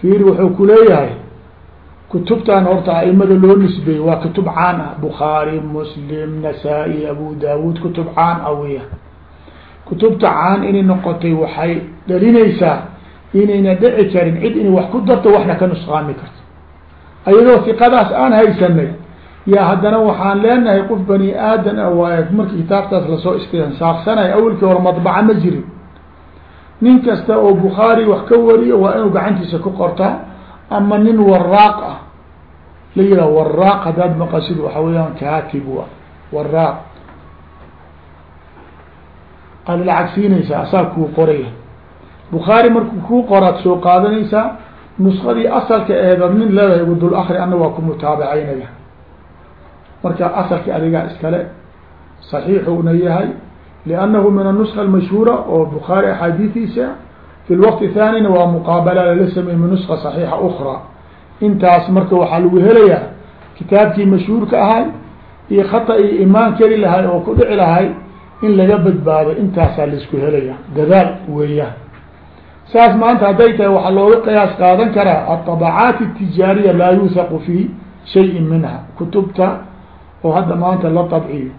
S1: fiiri wuxuu ku leeyahay kutubtan horta aimada loo nisbeeyey waa kutub caan ah bukhaari muslim nasaa-i abu daawuud kutub caan ah weya kutubta caan inay noqotay waxay dhalinaysaa inayna dhici karin cid inay wax ku darto waxna ka nusqaami karto ayadoo iqadaas aan haysanay yaa haddana waxaan leenahay qof bani aadan a waay marki kitaabtaas la soo istinsaaqsanay awelkii hore madbaca ma jirin nin kasta oo bukhaari wax ka wariyo waa inuu gacantiisa ku qortaa ama nin waraaq ah. La yihaha waraaq haddaad maqasid waxa weeyaan wa waraaq aad lacag siinaysaa asaa kuu qoraya. Bukhaari markuu kuu qoraad soo qaadanaysaa nuskadii asalka eedad nin leedahay ugu dul akri ana waa ku mutaabacaynaya marka asalki adigaa iskale saxiixuuna yahay liannahu min anuska almashhuura oo bukhaari axaadiidiisa fi lwaqti thanina waa muqaabala lala sameeyey min nuska saxiixa ukra intaas marka waxaa lagu helayaa kitaabkii mashhuurka ahay iyo khata iyo imaan keli lahay oo ku dhici lahay in laga badbaado intaasaa laisku helaya dadaal weeyaan saas maanta hadday tahay waxaa looga qiyaas qaadan karaa aطabacaat الtijaariya laa yuthaqu fi shayin minha kutubta oo hadda maanta la dabciyo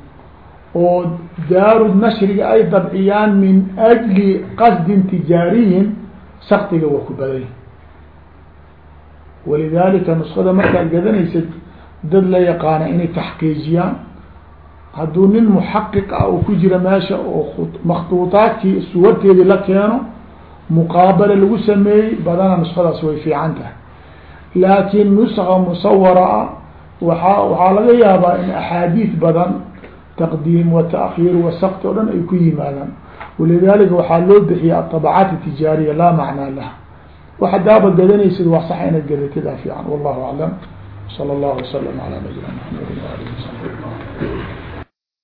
S1: oo daaru nashriga ay dabciyaan min ajli qasdin tijaariyin saktiga waa ku badanya walidalika nuskada markaad gadanaysid dad la yaqaana inay taxqiijiyaan. Hadduu nin muxaqiq ah oo ku jira meesha oo makhtuutaadkii suwarteedii la keeno muqaabale lagu sameeyey badana nuskadaas way fiican tahay. Laakiin nuska musawara ah waxaa laga yaabaa in axaadiid badan taqdiim wa taakhiir wa sakti o dhan ay ku yimaadaan walidalika waxaa loo bixiya aطabacaat tijaariya laa macnaa laha wax hadaaba gadanaysid waa sax inaad gadatid a fiican wallahu aclam salى اllahu waslm alى nabiyina mxamedi waalihi wasaxbi